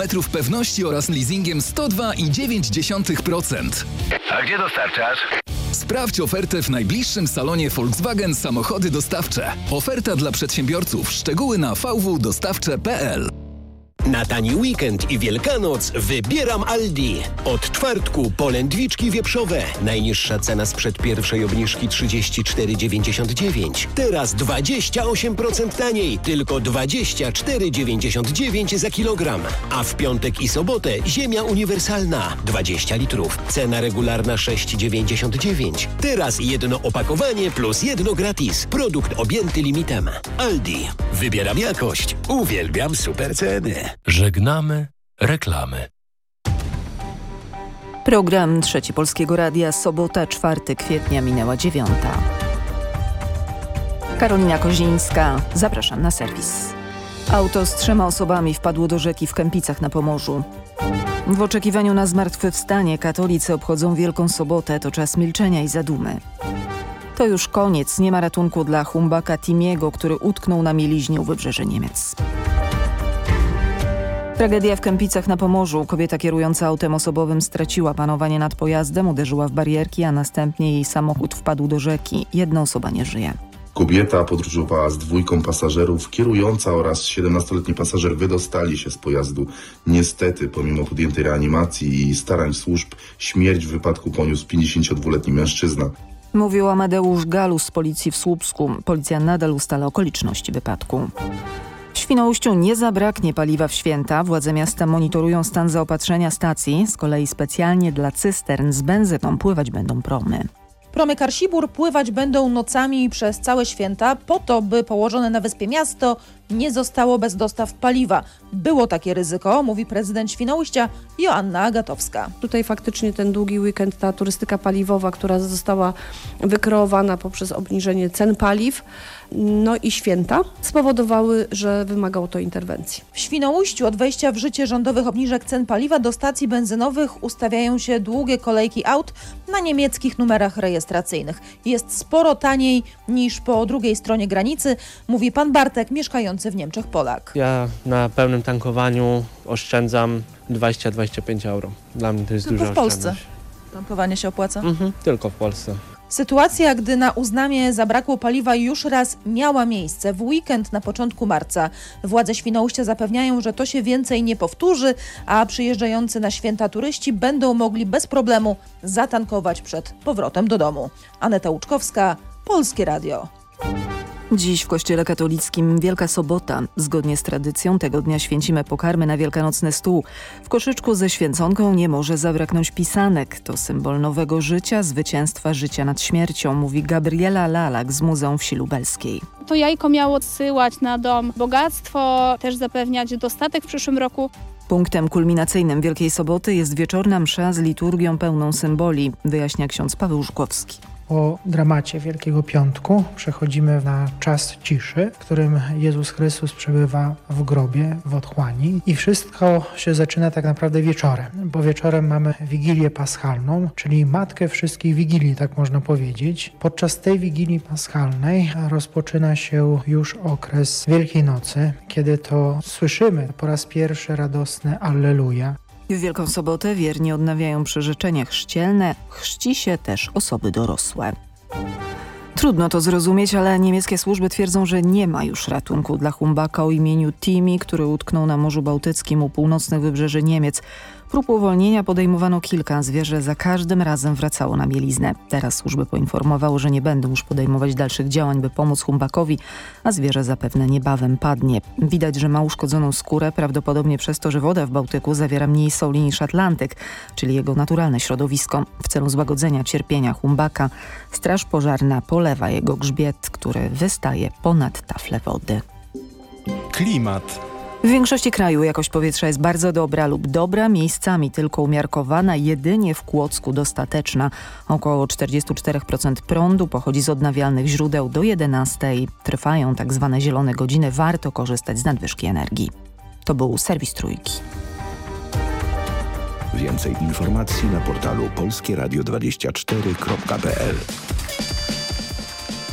metrów pewności oraz leasingiem 102,9%. A gdzie dostarczasz? Sprawdź ofertę w najbliższym salonie Volkswagen Samochody Dostawcze. Oferta dla przedsiębiorców. Szczegóły na vwdostawcze.pl Na tani weekend i Wielkanoc wybieram Aldi. Od czwartku polędwiczki wieprzowe. Najniższa cena sprzed pierwszej obniżki 34,99. Teraz 28% taniej, tylko 24,99 za kilogram. A w piątek i sobotę ziemia uniwersalna 20 litrów. Cena regularna 6,99. Teraz jedno opakowanie plus jedno gratis. Produkt objęty limitem. Aldi. Wybieram jakość. Uwielbiam super ceny. Żegnamy reklamy. Program Trzeci Polskiego Radia, sobota 4 kwietnia minęła dziewiąta. Karolina Kozińska, zapraszam na serwis. Auto z trzema osobami wpadło do rzeki w Kępicach na Pomorzu. W oczekiwaniu na zmartwychwstanie katolicy obchodzą Wielką Sobotę, to czas milczenia i zadumy. To już koniec, nie ma ratunku dla humbaka Timiego, który utknął na mieliźnie u wybrzeży Niemiec. Tragedia w Kępicach na Pomorzu. Kobieta kierująca autem osobowym straciła panowanie nad pojazdem, uderzyła w barierki, a następnie jej samochód wpadł do rzeki. Jedna osoba nie żyje. Kobieta podróżowała z dwójką pasażerów, kierująca oraz 17-letni pasażer wydostali się z pojazdu. Niestety, pomimo podjętej reanimacji i starań służb, śmierć w wypadku poniósł 52-letni mężczyzna. Mówił Amadeusz Galus z policji w Słupsku. Policja nadal ustala okoliczności wypadku. W Świnoujściu nie zabraknie paliwa w święta. Władze miasta monitorują stan zaopatrzenia stacji. Z kolei specjalnie dla cystern z benzyną pływać będą promy. Promy Karsibur pływać będą nocami przez całe święta po to, by położone na wyspie miasto nie zostało bez dostaw paliwa. Było takie ryzyko, mówi prezydent Świnoujścia Joanna Agatowska. Tutaj faktycznie ten długi weekend, ta turystyka paliwowa, która została wykreowana poprzez obniżenie cen paliw, no i święta, spowodowały, że wymagało to interwencji. W Świnoujściu od wejścia w życie rządowych obniżek cen paliwa do stacji benzynowych ustawiają się długie kolejki aut na niemieckich numerach rejestracyjnych. Jest sporo taniej niż po drugiej stronie granicy, mówi pan Bartek, mieszkający w Niemczech Polak. Ja na pełnym tankowaniu oszczędzam 20-25 euro. Dla mnie to jest Tylko duża w Polsce tankowanie się opłaca? Mhm, tylko w Polsce. Sytuacja, gdy na uznamie zabrakło paliwa już raz miała miejsce w weekend na początku marca. Władze Świnoujścia zapewniają, że to się więcej nie powtórzy, a przyjeżdżający na święta turyści będą mogli bez problemu zatankować przed powrotem do domu. Aneta Łuczkowska, Polskie Radio. Dziś w Kościele Katolickim Wielka Sobota. Zgodnie z tradycją tego dnia święcimy pokarmy na wielkanocny stół. W koszyczku ze święconką nie może zabraknąć pisanek. To symbol nowego życia, zwycięstwa życia nad śmiercią, mówi Gabriela Lalak z Muzeum Wsi Lubelskiej. To jajko miało odsyłać na dom bogactwo, też zapewniać dostatek w przyszłym roku. Punktem kulminacyjnym Wielkiej Soboty jest wieczorna msza z liturgią pełną symboli, wyjaśnia ksiądz Paweł Żukowski. Po dramacie Wielkiego Piątku przechodzimy na czas ciszy, w którym Jezus Chrystus przebywa w grobie, w otchłani i wszystko się zaczyna tak naprawdę wieczorem, bo wieczorem mamy Wigilię Paschalną, czyli matkę wszystkich Wigilii, tak można powiedzieć. Podczas tej Wigilii Paschalnej rozpoczyna się już okres Wielkiej Nocy, kiedy to słyszymy po raz pierwszy radosne Alleluja. W Wielką Sobotę wierni odnawiają przyrzeczenia chrzcielne, chrzci się też osoby dorosłe. Trudno to zrozumieć, ale niemieckie służby twierdzą, że nie ma już ratunku dla humbaka o imieniu Timi, który utknął na Morzu Bałtyckim u północnych wybrzeży Niemiec. Prób uwolnienia podejmowano kilka, zwierzę za każdym razem wracało na mieliznę. Teraz służby poinformowały, że nie będą już podejmować dalszych działań, by pomóc humbakowi, a zwierzę zapewne niebawem padnie. Widać, że ma uszkodzoną skórę, prawdopodobnie przez to, że woda w Bałtyku zawiera mniej soli niż Atlantyk, czyli jego naturalne środowisko. W celu złagodzenia cierpienia humbaka straż pożarna polewa jego grzbiet, który wystaje ponad taflę wody. Klimat. W większości kraju jakość powietrza jest bardzo dobra lub dobra, miejscami tylko umiarkowana, jedynie w Kłodzku dostateczna. Około 44% prądu pochodzi z odnawialnych źródeł do 11. Trwają tak zwane zielone godziny, warto korzystać z nadwyżki energii. To był serwis Trójki. Więcej informacji na portalu polskieradio24.pl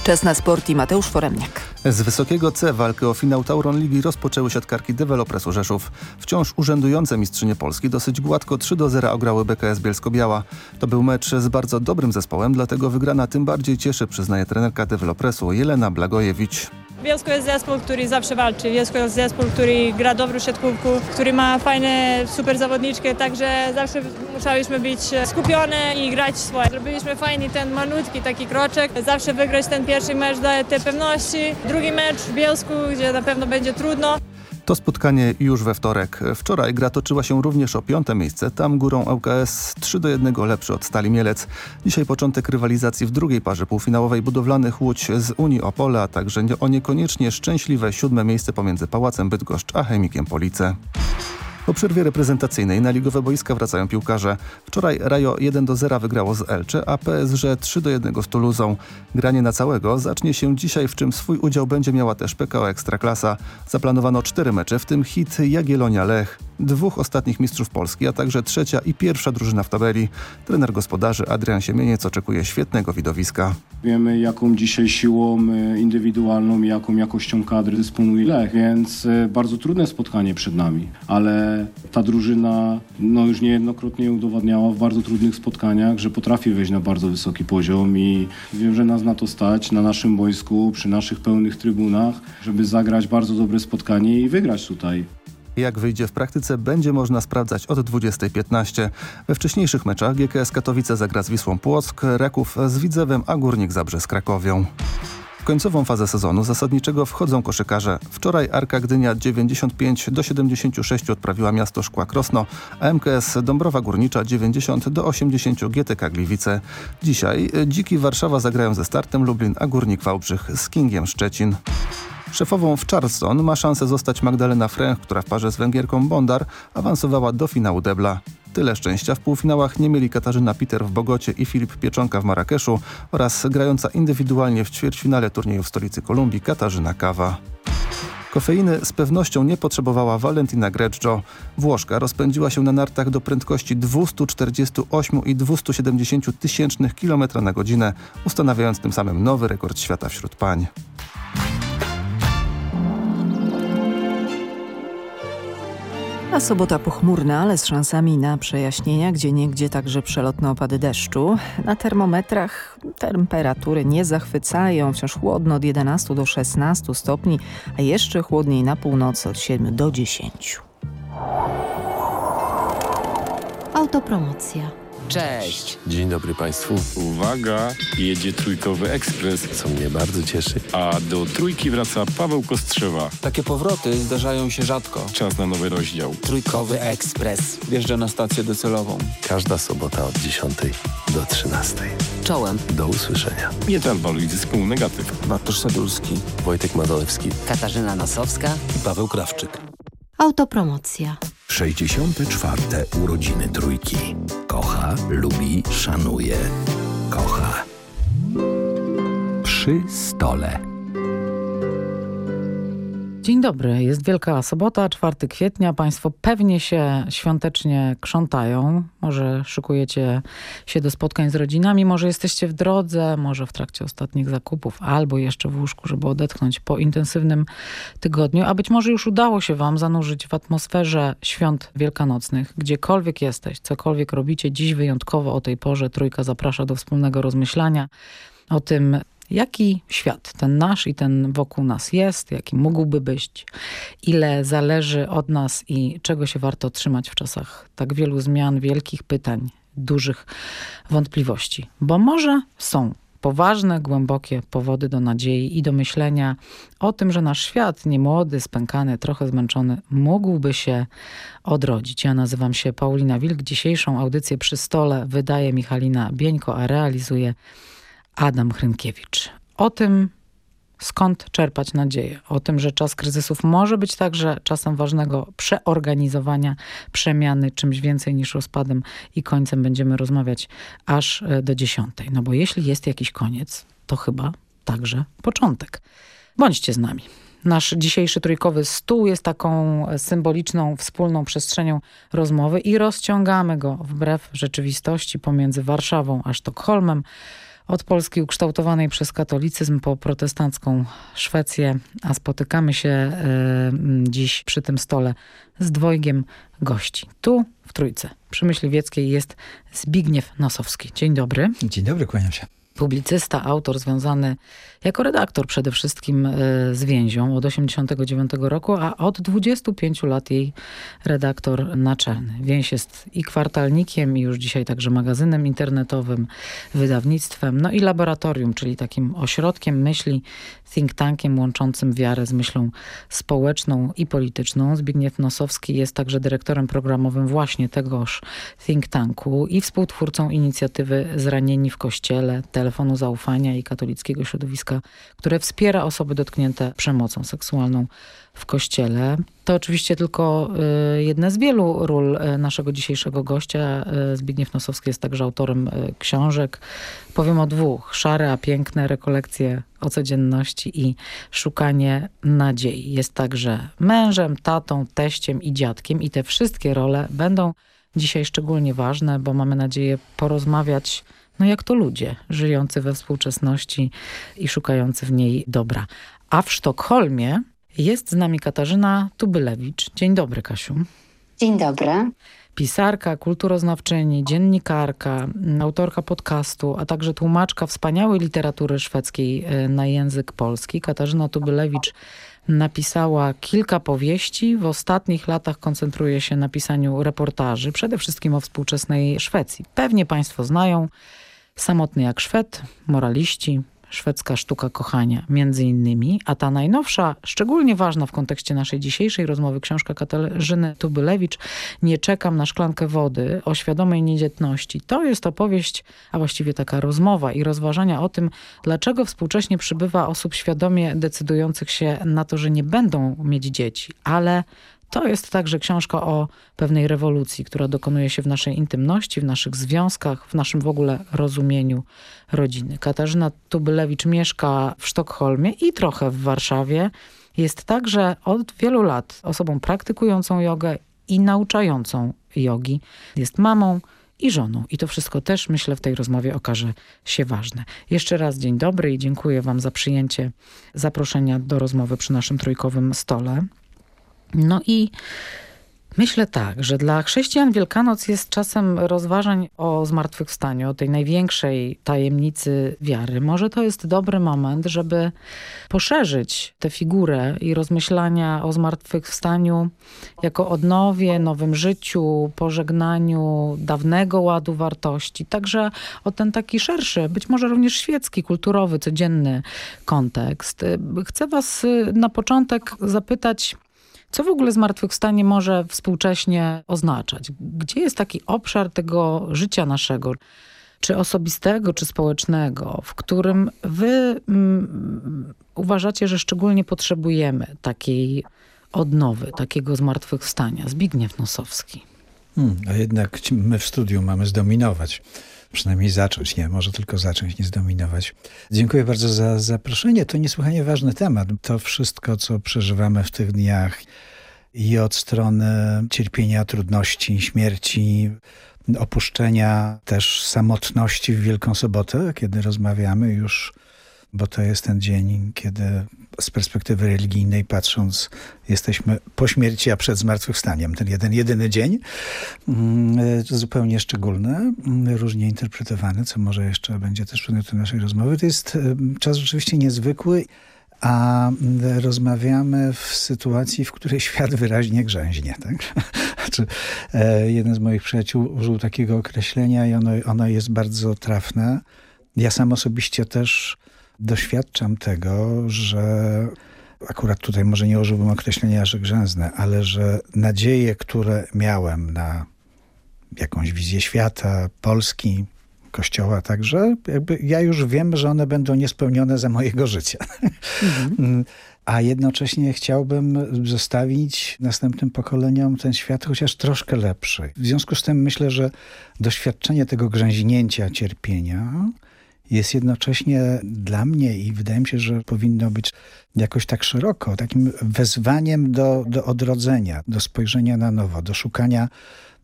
Czas na sport i Mateusz Foremniak. Z wysokiego C walkę o finał Tauron Ligi rozpoczęły siatkarki Developresu Rzeszów. Wciąż urzędujące mistrzynie Polski dosyć gładko 3 do 0 ograły BKS Bielsko-Biała. To był mecz z bardzo dobrym zespołem, dlatego wygrana tym bardziej cieszy, przyznaje trenerka Developresu Jelena Blagojewicz. Bielsko jest zespół, który zawsze walczy. Bielsko jest zespół, który gra dobrą siatkówkę, który ma fajne, super zawodniczki, także zawsze musieliśmy być skupione i grać swoje. Zrobiliśmy fajny ten malutki taki kroczek. Zawsze wygrać ten pierwszy mecz daje te pewności. Drugi mecz w Bielsku, gdzie na pewno będzie trudno. To spotkanie już we wtorek. Wczoraj gra toczyła się również o piąte miejsce. Tam górą ŁKS 3 do 1 lepszy od Stali Mielec. Dzisiaj początek rywalizacji w drugiej parze półfinałowej budowlanych Łódź z Unii Opole, a także o niekoniecznie szczęśliwe siódme miejsce pomiędzy Pałacem Bydgoszcz a Chemikiem Police. Po przerwie reprezentacyjnej na ligowe boiska wracają piłkarze. Wczoraj Rajo 1 do 0 wygrało z Elcze, a PSG 3 do 1 z Toulousą. Granie na całego zacznie się dzisiaj, w czym swój udział będzie miała też PKO Ekstraklasa. Zaplanowano cztery mecze, w tym hit Jagiellonia Lech dwóch ostatnich mistrzów Polski, a także trzecia i pierwsza drużyna w tabeli. Trener gospodarzy Adrian Siemieniec oczekuje świetnego widowiska. Wiemy jaką dzisiaj siłą e, indywidualną i jaką jakością kadry dysponuje Lech, więc e, bardzo trudne spotkanie przed nami, ale ta drużyna no, już niejednokrotnie udowadniała w bardzo trudnych spotkaniach, że potrafi wejść na bardzo wysoki poziom i wiem, że nas na to stać na naszym boisku, przy naszych pełnych trybunach, żeby zagrać bardzo dobre spotkanie i wygrać tutaj. Jak wyjdzie w praktyce, będzie można sprawdzać od 20.15. We wcześniejszych meczach GKS Katowice zagra z Wisłą Płock, Raków z Widzewem, a Górnik Zabrze z Krakowią. Końcową fazę sezonu zasadniczego wchodzą koszykarze. Wczoraj Arka Gdynia 95 do 76 odprawiła miasto Szkła Krosno, a MKS Dąbrowa Górnicza 90 do 80 GTK Gliwice. Dzisiaj Dziki Warszawa zagrają ze Startem Lublin, a Górnik Wałbrzych z Kingiem Szczecin. Szefową w Charleston ma szansę zostać Magdalena Fręch, która w parze z Węgierką Bondar awansowała do finału debla. Tyle szczęścia w półfinałach nie mieli Katarzyna Peter w Bogocie i Filip Pieczonka w Marrakeszu oraz grająca indywidualnie w ćwierćfinale turnieju w stolicy Kolumbii Katarzyna Kawa. Kofeiny z pewnością nie potrzebowała Valentina Greggio. Włoszka rozpędziła się na nartach do prędkości 248,270 tysięcznych km na godzinę, ustanawiając tym samym nowy rekord świata wśród pań. A sobota pochmurna, ale z szansami na przejaśnienia, gdzie niegdzie także przelotne opady deszczu. Na termometrach temperatury nie zachwycają, wciąż chłodno od 11 do 16 stopni, a jeszcze chłodniej na północy od 7 do 10. Autopromocja. Cześć. Dzień dobry Państwu. Uwaga, jedzie trójkowy ekspres. Co mnie bardzo cieszy. A do trójki wraca Paweł Kostrzewa. Takie powroty zdarzają się rzadko. Czas na nowy rozdział. Trójkowy ekspres. Wjeżdża na stację docelową. Każda sobota od 10 do 13. Czołem. Do usłyszenia. Mietalwaluj zespół negatyw. Bartosz Sadulski. Wojtek Madolewski. Katarzyna Nosowska. I Paweł Krawczyk. Autopromocja. 64. urodziny trójki. Kocha, lubi, szanuje. Kocha. Przy stole. Dzień dobry, jest Wielka Sobota, 4 kwietnia. Państwo pewnie się świątecznie krzątają. Może szykujecie się do spotkań z rodzinami, może jesteście w drodze, może w trakcie ostatnich zakupów, albo jeszcze w łóżku, żeby odetchnąć po intensywnym tygodniu. A być może już udało się wam zanurzyć w atmosferze świąt wielkanocnych. Gdziekolwiek jesteś, cokolwiek robicie, dziś wyjątkowo o tej porze Trójka zaprasza do wspólnego rozmyślania o tym, Jaki świat, ten nasz i ten wokół nas jest, jaki mógłby być, ile zależy od nas i czego się warto trzymać w czasach tak wielu zmian, wielkich pytań, dużych wątpliwości. Bo może są poważne, głębokie powody do nadziei i do myślenia o tym, że nasz świat, niemłody, spękany, trochę zmęczony, mógłby się odrodzić. Ja nazywam się Paulina Wilk. Dzisiejszą audycję przy stole wydaje Michalina Bieńko, a realizuje Adam Hrynkiewicz. O tym, skąd czerpać nadzieję. O tym, że czas kryzysów może być także czasem ważnego przeorganizowania, przemiany, czymś więcej niż rozpadem i końcem będziemy rozmawiać aż e, do dziesiątej. No bo jeśli jest jakiś koniec, to chyba także początek. Bądźcie z nami. Nasz dzisiejszy trójkowy stół jest taką symboliczną, wspólną przestrzenią rozmowy i rozciągamy go wbrew rzeczywistości pomiędzy Warszawą a Sztokholmem, od Polski ukształtowanej przez katolicyzm po protestancką Szwecję, a spotykamy się y, dziś przy tym stole z dwojgiem gości. Tu w Trójce przy Myśliwieckiej jest Zbigniew Nosowski. Dzień dobry. Dzień dobry, kłaniam się publicysta, autor związany jako redaktor przede wszystkim e, z Więzią od 89 roku, a od 25 lat jej redaktor naczelny. Więź jest i kwartalnikiem, i już dzisiaj także magazynem internetowym, wydawnictwem, no i laboratorium, czyli takim ośrodkiem myśli, think tankiem łączącym wiarę z myślą społeczną i polityczną. Zbigniew Nosowski jest także dyrektorem programowym właśnie tegoż think tanku i współtwórcą inicjatywy Zranieni w Kościele, telefonu zaufania i katolickiego środowiska, które wspiera osoby dotknięte przemocą seksualną w kościele. To oczywiście tylko y, jedna z wielu ról y, naszego dzisiejszego gościa. Y, Zbigniew Nosowski jest także autorem książek. Powiem o dwóch. Szare, a piękne rekolekcje o codzienności i szukanie nadziei. Jest także mężem, tatą, teściem i dziadkiem i te wszystkie role będą dzisiaj szczególnie ważne, bo mamy nadzieję porozmawiać no jak to ludzie żyjący we współczesności i szukający w niej dobra. A w Sztokholmie jest z nami Katarzyna Tubylewicz. Dzień dobry, Kasiu. Dzień dobry. Pisarka, kulturoznawczyni, dziennikarka, autorka podcastu, a także tłumaczka wspaniałej literatury szwedzkiej e, na język polski. Katarzyna Tubylewicz napisała kilka powieści. W ostatnich latach koncentruje się na pisaniu reportaży, przede wszystkim o współczesnej Szwecji. Pewnie Państwo znają Samotny jak Szwed, Moraliści, Szwedzka sztuka kochania, między innymi, a ta najnowsza, szczególnie ważna w kontekście naszej dzisiejszej rozmowy, książka Katarzyny Tubylewicz, Nie czekam na szklankę wody, o świadomej niedzietności. To jest opowieść, a właściwie taka rozmowa i rozważania o tym, dlaczego współcześnie przybywa osób świadomie decydujących się na to, że nie będą mieć dzieci, ale to jest także książka o pewnej rewolucji, która dokonuje się w naszej intymności, w naszych związkach, w naszym w ogóle rozumieniu rodziny. Katarzyna Tubylewicz mieszka w Sztokholmie i trochę w Warszawie. Jest także od wielu lat osobą praktykującą jogę i nauczającą jogi. Jest mamą i żoną. I to wszystko też, myślę, w tej rozmowie okaże się ważne. Jeszcze raz dzień dobry i dziękuję wam za przyjęcie zaproszenia do rozmowy przy naszym trójkowym stole. No i Myślę tak, że dla chrześcijan Wielkanoc jest czasem rozważań o zmartwychwstaniu, o tej największej tajemnicy wiary. Może to jest dobry moment, żeby poszerzyć tę figurę i rozmyślania o zmartwychwstaniu jako odnowie, nowym życiu, pożegnaniu dawnego ładu wartości. Także o ten taki szerszy, być może również świecki, kulturowy, codzienny kontekst. Chcę was na początek zapytać, co w ogóle zmartwychwstanie może współcześnie oznaczać? Gdzie jest taki obszar tego życia naszego, czy osobistego, czy społecznego, w którym wy mm, uważacie, że szczególnie potrzebujemy takiej odnowy, takiego zmartwychwstania? Zbigniew Nosowski. Hmm, a jednak my w studiu mamy zdominować przynajmniej zacząć, nie, może tylko zacząć, nie zdominować. Dziękuję bardzo za zaproszenie. To niesłychanie ważny temat. To wszystko, co przeżywamy w tych dniach i od strony cierpienia, trudności, śmierci, opuszczenia, też samotności w Wielką Sobotę, kiedy rozmawiamy już bo to jest ten dzień, kiedy z perspektywy religijnej patrząc, jesteśmy po śmierci, a przed zmartwychwstaniem. Ten jeden, jedyny dzień, mm, zupełnie szczególny, mm, różnie interpretowany, co może jeszcze będzie też przedmiotem naszej rozmowy. To jest e, czas rzeczywiście niezwykły, a mm, rozmawiamy w sytuacji, w której świat wyraźnie grzęźnie. Tak? Znaczy, jeden z moich przyjaciół użył takiego określenia i ono, ono jest bardzo trafne. Ja sam osobiście też doświadczam tego, że akurat tutaj może nie użyłbym określenia, że grzęznę, ale że nadzieje, które miałem na jakąś wizję świata, Polski, Kościoła także, jakby ja już wiem, że one będą niespełnione za mojego życia. Mhm. A jednocześnie chciałbym zostawić następnym pokoleniom ten świat chociaż troszkę lepszy. W związku z tym myślę, że doświadczenie tego grzęźnięcia, cierpienia jest jednocześnie dla mnie i wydaje mi się, że powinno być jakoś tak szeroko, takim wezwaniem do, do odrodzenia, do spojrzenia na nowo, do szukania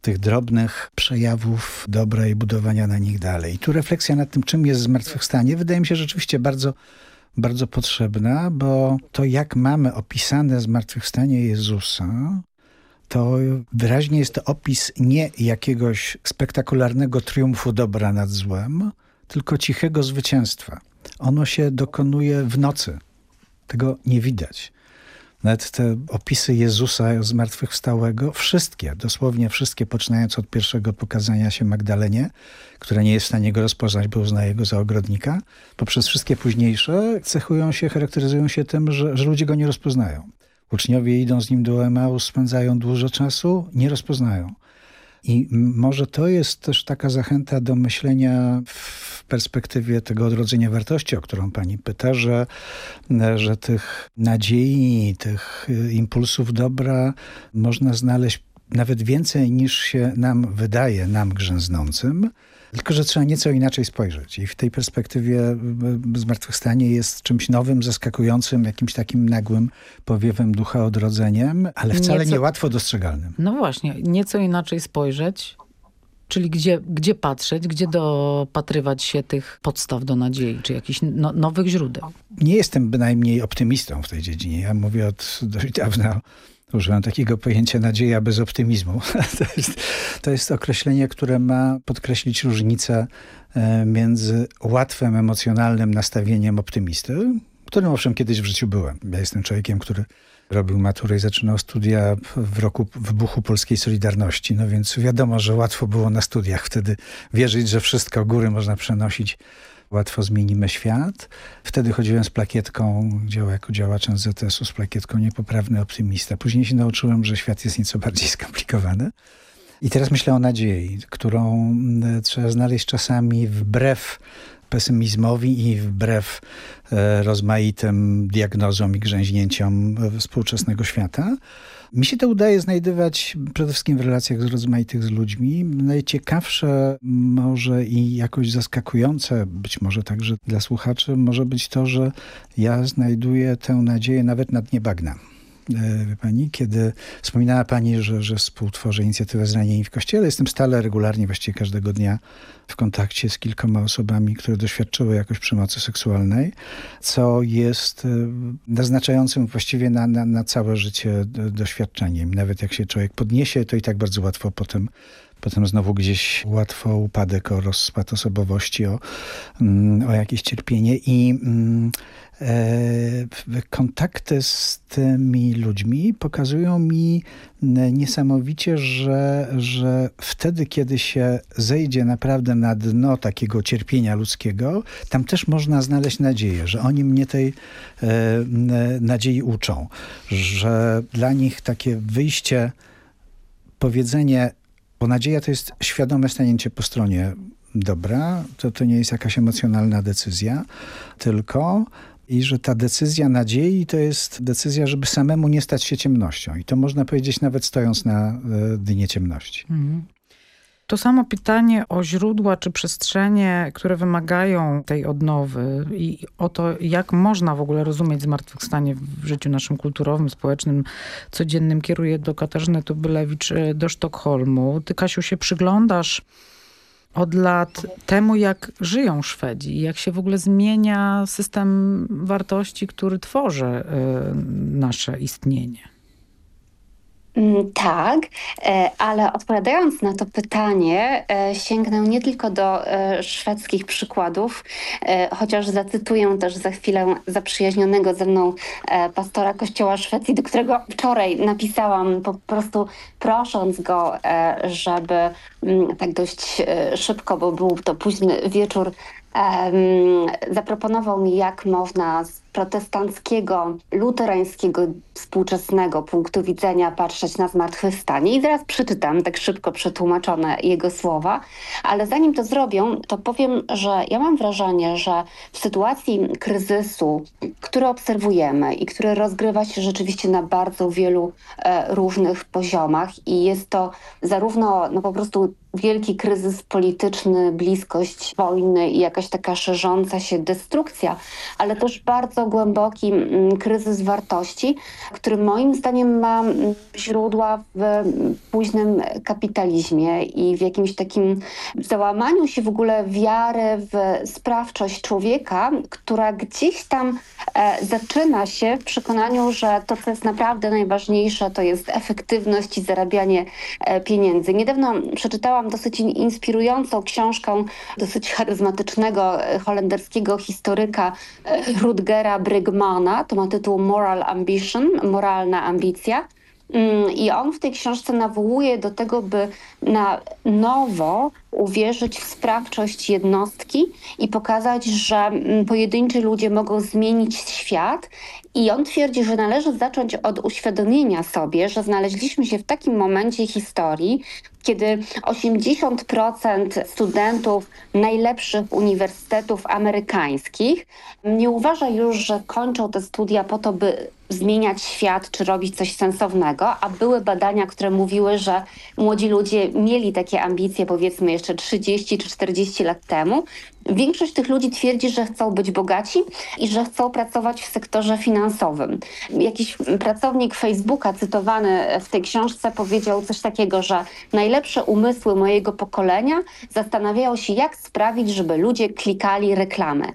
tych drobnych przejawów dobra i budowania na nich dalej. I tu refleksja nad tym, czym jest zmartwychwstanie, wydaje mi się rzeczywiście bardzo, bardzo potrzebna, bo to jak mamy opisane zmartwychwstanie Jezusa, to wyraźnie jest to opis nie jakiegoś spektakularnego triumfu dobra nad złem, tylko cichego zwycięstwa. Ono się dokonuje w nocy. Tego nie widać. Nawet te opisy Jezusa zmartwychwstałego, wszystkie, dosłownie wszystkie, poczynając od pierwszego pokazania się Magdalenie, która nie jest w stanie go rozpoznać, bo uznaje go za ogrodnika, poprzez wszystkie późniejsze cechują się, charakteryzują się tym, że, że ludzie go nie rozpoznają. Uczniowie idą z nim do Emaus, spędzają dużo czasu, nie rozpoznają. I może to jest też taka zachęta do myślenia w perspektywie tego odrodzenia wartości, o którą pani pyta, że, że tych nadziei, tych impulsów dobra można znaleźć nawet więcej niż się nam wydaje, nam grzęznącym. Tylko, że trzeba nieco inaczej spojrzeć. I w tej perspektywie zmartwychwstanie jest czymś nowym, zaskakującym, jakimś takim nagłym powiewem ducha odrodzeniem, ale wcale nieco... niełatwo dostrzegalnym. No właśnie, nieco inaczej spojrzeć, Czyli gdzie, gdzie patrzeć, gdzie dopatrywać się tych podstaw do nadziei, czy jakichś no, nowych źródeł? Nie jestem bynajmniej optymistą w tej dziedzinie. Ja mówię od dość dawna używam takiego pojęcia nadzieja bez optymizmu. To jest, to jest określenie, które ma podkreślić różnicę e, między łatwym, emocjonalnym nastawieniem optymisty, którym owszem kiedyś w życiu byłem. Ja jestem człowiekiem, który robił maturę i zaczynał studia w roku wybuchu polskiej Solidarności. No więc wiadomo, że łatwo było na studiach wtedy wierzyć, że wszystko góry można przenosić łatwo zmienimy świat. Wtedy chodziłem z plakietką, działał jako działacz NZS-u, z plakietką niepoprawny optymista. Później się nauczyłem, że świat jest nieco bardziej skomplikowany. I teraz myślę o nadziei, którą mm, trzeba znaleźć czasami wbrew pesymizmowi i wbrew e, rozmaitym diagnozom i grzęźnięciom współczesnego świata. Mi się to udaje znajdywać przede wszystkim w relacjach z rozmaitych z ludźmi. Najciekawsze może i jakoś zaskakujące, być może także dla słuchaczy, może być to, że ja znajduję tę nadzieję nawet na dnie bagna. E, pani, kiedy wspominała pani, że, że współtworzę inicjatywę Zranieni w Kościele, jestem stale, regularnie, właściwie każdego dnia w kontakcie z kilkoma osobami, które doświadczyły jakoś przemocy seksualnej, co jest e, naznaczającym właściwie na, na, na całe życie doświadczeniem. Nawet jak się człowiek podniesie, to i tak bardzo łatwo potem potem znowu gdzieś łatwo upadek, o rozpad osobowości, o, mm, o jakieś cierpienie i mm, kontakty z tymi ludźmi pokazują mi niesamowicie, że, że wtedy, kiedy się zejdzie naprawdę na dno takiego cierpienia ludzkiego, tam też można znaleźć nadzieję, że oni mnie tej e, nadziei uczą, że dla nich takie wyjście, powiedzenie bo nadzieja to jest świadome stanięcie po stronie dobra, to, to nie jest jakaś emocjonalna decyzja, tylko i że ta decyzja nadziei to jest decyzja, żeby samemu nie stać się ciemnością. I to można powiedzieć nawet stojąc na e, dnie ciemności. Mhm. To samo pytanie o źródła czy przestrzenie, które wymagają tej odnowy i o to, jak można w ogóle rozumieć zmartwychwstanie w życiu naszym kulturowym, społecznym, codziennym, kieruje do Katarzyny Tubylewicz e, do Sztokholmu. Ty, Kasiu, się przyglądasz od lat temu, jak żyją Szwedzi, jak się w ogóle zmienia system wartości, który tworzy e, nasze istnienie. Mm, tak, e, ale odpowiadając na to pytanie, e, sięgnę nie tylko do e, szwedzkich przykładów, chociaż zacytuję też za chwilę zaprzyjaźnionego ze mną pastora Kościoła Szwecji, do którego wczoraj napisałam po prostu prosząc go, żeby mm, tak dość szybko, bo był to późny wieczór, zaproponował mi, jak można protestanckiego, luterańskiego, współczesnego punktu widzenia patrzeć na zmartwychwstanie. I zaraz przeczytam tak szybko przetłumaczone jego słowa, ale zanim to zrobią, to powiem, że ja mam wrażenie, że w sytuacji kryzysu, który obserwujemy i który rozgrywa się rzeczywiście na bardzo wielu e, różnych poziomach i jest to zarówno no, po prostu wielki kryzys polityczny, bliskość wojny i jakaś taka szerząca się destrukcja, ale też bardzo głęboki mm, kryzys wartości, który moim zdaniem ma mm, źródła w mm, późnym kapitalizmie i w jakimś takim załamaniu się w ogóle wiary w sprawczość człowieka, która gdzieś tam e, zaczyna się w przekonaniu, że to, co jest naprawdę najważniejsze, to jest efektywność i zarabianie e, pieniędzy. Niedawno przeczytałam dosyć inspirującą książkę dosyć charyzmatycznego e, holenderskiego historyka e, Rutgera Brygmana. To ma tytuł Moral Ambition, moralna ambicja. Mm, I on w tej książce nawołuje do tego, by na nowo uwierzyć w sprawczość jednostki i pokazać, że mm, pojedynczy ludzie mogą zmienić świat. I on twierdzi, że należy zacząć od uświadomienia sobie, że znaleźliśmy się w takim momencie historii, kiedy 80% studentów najlepszych uniwersytetów amerykańskich nie uważa już, że kończą te studia po to, by zmieniać świat czy robić coś sensownego, a były badania, które mówiły, że młodzi ludzie mieli takie ambicje powiedzmy jeszcze 30 czy 40 lat temu. Większość tych ludzi twierdzi, że chcą być bogaci i że chcą pracować w sektorze finansowym. Jakiś pracownik Facebooka cytowany w tej książce powiedział coś takiego, że najlepsze umysły mojego pokolenia zastanawiają się, jak sprawić, żeby ludzie klikali reklamy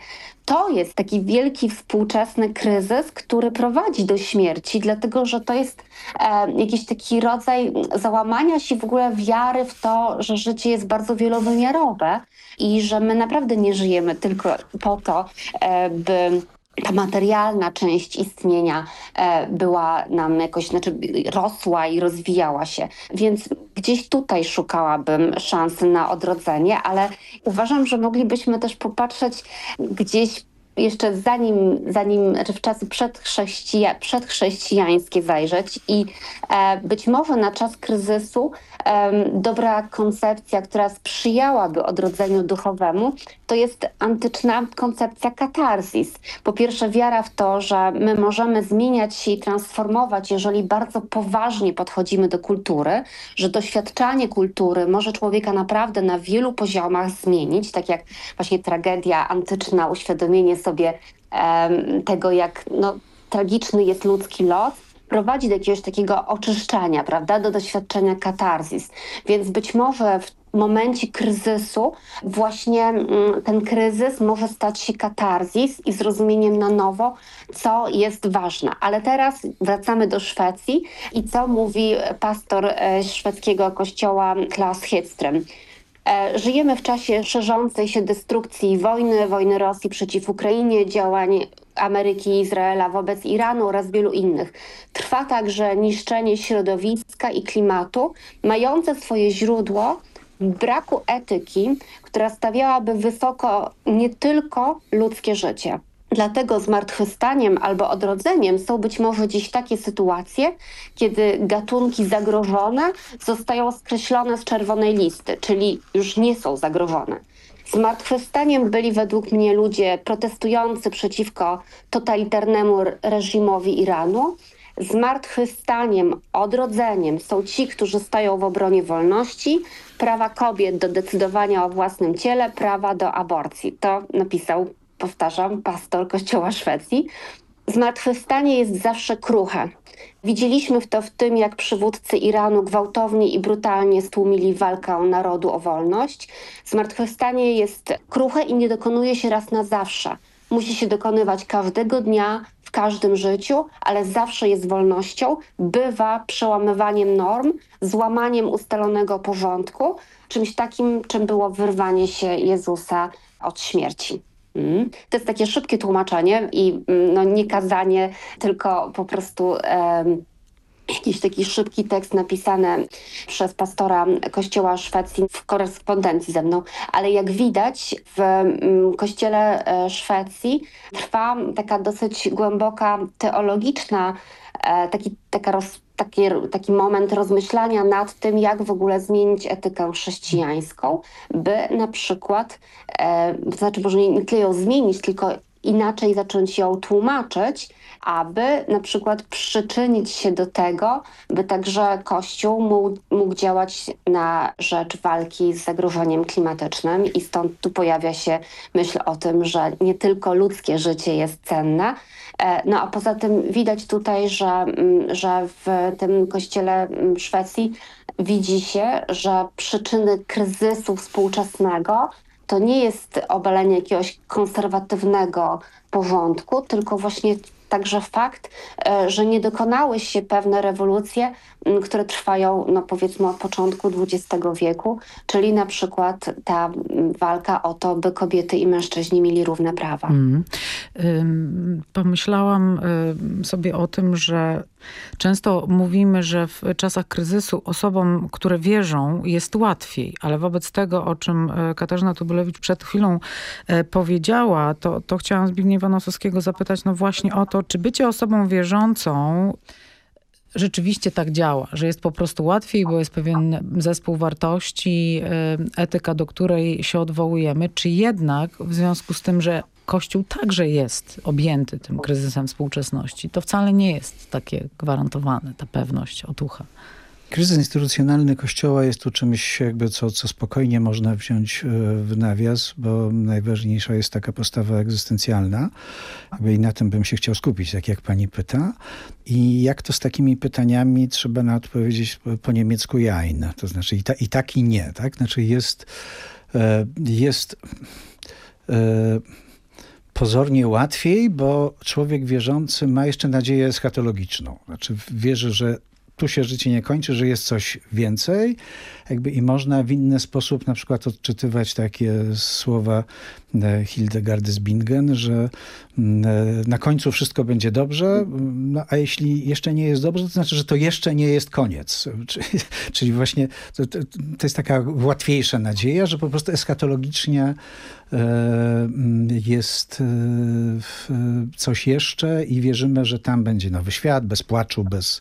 to jest taki wielki współczesny kryzys, który prowadzi do śmierci, dlatego że to jest e, jakiś taki rodzaj załamania się w ogóle wiary w to, że życie jest bardzo wielowymiarowe i że my naprawdę nie żyjemy tylko po to, e, by ta materialna część istnienia e, była nam jakoś, znaczy rosła i rozwijała się. Więc gdzieś tutaj szukałabym szansy na odrodzenie, ale uważam, że moglibyśmy też popatrzeć gdzieś jeszcze zanim, zanim znaczy w czasy przedchrześcija, przedchrześcijańskie zajrzeć i e, być może na czas kryzysu e, dobra koncepcja, która sprzyjałaby odrodzeniu duchowemu, to jest antyczna koncepcja katarzis. Po pierwsze wiara w to, że my możemy zmieniać się i transformować, jeżeli bardzo poważnie podchodzimy do kultury, że doświadczanie kultury może człowieka naprawdę na wielu poziomach zmienić, tak jak właśnie tragedia antyczna, uświadomienie sobie um, tego, jak no, tragiczny jest ludzki los, prowadzi do jakiegoś takiego oczyszczania, prawda, do doświadczenia katarzis. Więc być może w momencie kryzysu właśnie mm, ten kryzys może stać się katarzis i zrozumieniem na nowo, co jest ważne. Ale teraz wracamy do Szwecji i co mówi pastor e, szwedzkiego kościoła Klaus Hedström. E, żyjemy w czasie szerzącej się destrukcji wojny, wojny Rosji przeciw Ukrainie, działań Ameryki i Izraela wobec Iranu oraz wielu innych. Trwa także niszczenie środowiska i klimatu, mające swoje źródło braku etyki, która stawiałaby wysoko nie tylko ludzkie życie. Dlatego zmartwychwstaniem albo odrodzeniem są być może dziś takie sytuacje, kiedy gatunki zagrożone zostają skreślone z czerwonej listy, czyli już nie są zagrożone. Zmartwychwstaniem byli według mnie ludzie protestujący przeciwko totalitarnemu reżimowi Iranu. Zmartwychwstaniem, odrodzeniem są ci, którzy stają w obronie wolności, prawa kobiet do decydowania o własnym ciele, prawa do aborcji. To napisał powtarzam, pastor Kościoła Szwecji, zmartwychwstanie jest zawsze kruche. Widzieliśmy to w tym, jak przywódcy Iranu gwałtownie i brutalnie stłumili walkę narodu o wolność. Zmartwychwstanie jest kruche i nie dokonuje się raz na zawsze. Musi się dokonywać każdego dnia, w każdym życiu, ale zawsze jest wolnością. Bywa przełamywaniem norm, złamaniem ustalonego porządku, czymś takim, czym było wyrwanie się Jezusa od śmierci. Mm. To jest takie szybkie tłumaczenie i mm, no, nie kazanie, tylko po prostu jakiś taki szybki tekst napisany przez pastora kościoła Szwecji w korespondencji ze mną, ale jak widać w mm, kościele e, Szwecji trwa taka dosyć głęboka teologiczna, e, taki, taka roz, taki, taki moment rozmyślania nad tym, jak w ogóle zmienić etykę chrześcijańską, by na przykład, e, to znaczy może nie tyle ją zmienić, tylko inaczej zacząć ją tłumaczyć, aby na przykład przyczynić się do tego, by także Kościół mógł, mógł działać na rzecz walki z zagrożeniem klimatycznym. I stąd tu pojawia się myśl o tym, że nie tylko ludzkie życie jest cenne, e, no a poza tym widać tutaj, że, mm, że w tym kościele mm, Szwecji widzi się, że przyczyny kryzysu współczesnego to nie jest obalenie jakiegoś konserwatywnego porządku, tylko właśnie także fakt, e, że nie dokonały się pewne rewolucje, które trwają no powiedzmy od początku XX wieku, czyli na przykład ta walka o to, by kobiety i mężczyźni mieli równe prawa. Mm. Pomyślałam sobie o tym, że często mówimy, że w czasach kryzysu osobom, które wierzą jest łatwiej, ale wobec tego, o czym e, Katarzyna Tubulewicz przed chwilą e, powiedziała, to, to chciałam Zbigniewa Nosowskiego zapytać no właśnie o to, czy bycie osobą wierzącą rzeczywiście tak działa, że jest po prostu łatwiej, bo jest pewien zespół wartości, y, etyka, do której się odwołujemy, czy jednak w związku z tym, że Kościół także jest objęty tym kryzysem współczesności, to wcale nie jest takie gwarantowane, ta pewność, otucha. Kryzys instytucjonalny Kościoła jest tu czymś, jakby co, co spokojnie można wziąć e, w nawias, bo najważniejsza jest taka postawa egzystencjalna. I na tym bym się chciał skupić, tak jak pani pyta. I jak to z takimi pytaniami trzeba na odpowiedzieć po niemiecku jain, to znaczy i, ta, i tak i nie, tak? Znaczy jest, e, jest e, pozornie łatwiej, bo człowiek wierzący ma jeszcze nadzieję eschatologiczną. Znaczy wierzy, że tu się życie nie kończy, że jest coś więcej jakby i można w inny sposób na przykład odczytywać takie słowa e, Hildegardy z Bingen, że mm, e, na końcu wszystko będzie dobrze, no, a jeśli jeszcze nie jest dobrze, to znaczy, że to jeszcze nie jest koniec. Czyli właśnie to, to, jest taka łatwiejsza nadzieja, że po prostu eskatologicznie jest coś jeszcze i wierzymy, że tam będzie nowy świat, bez płaczu, bez,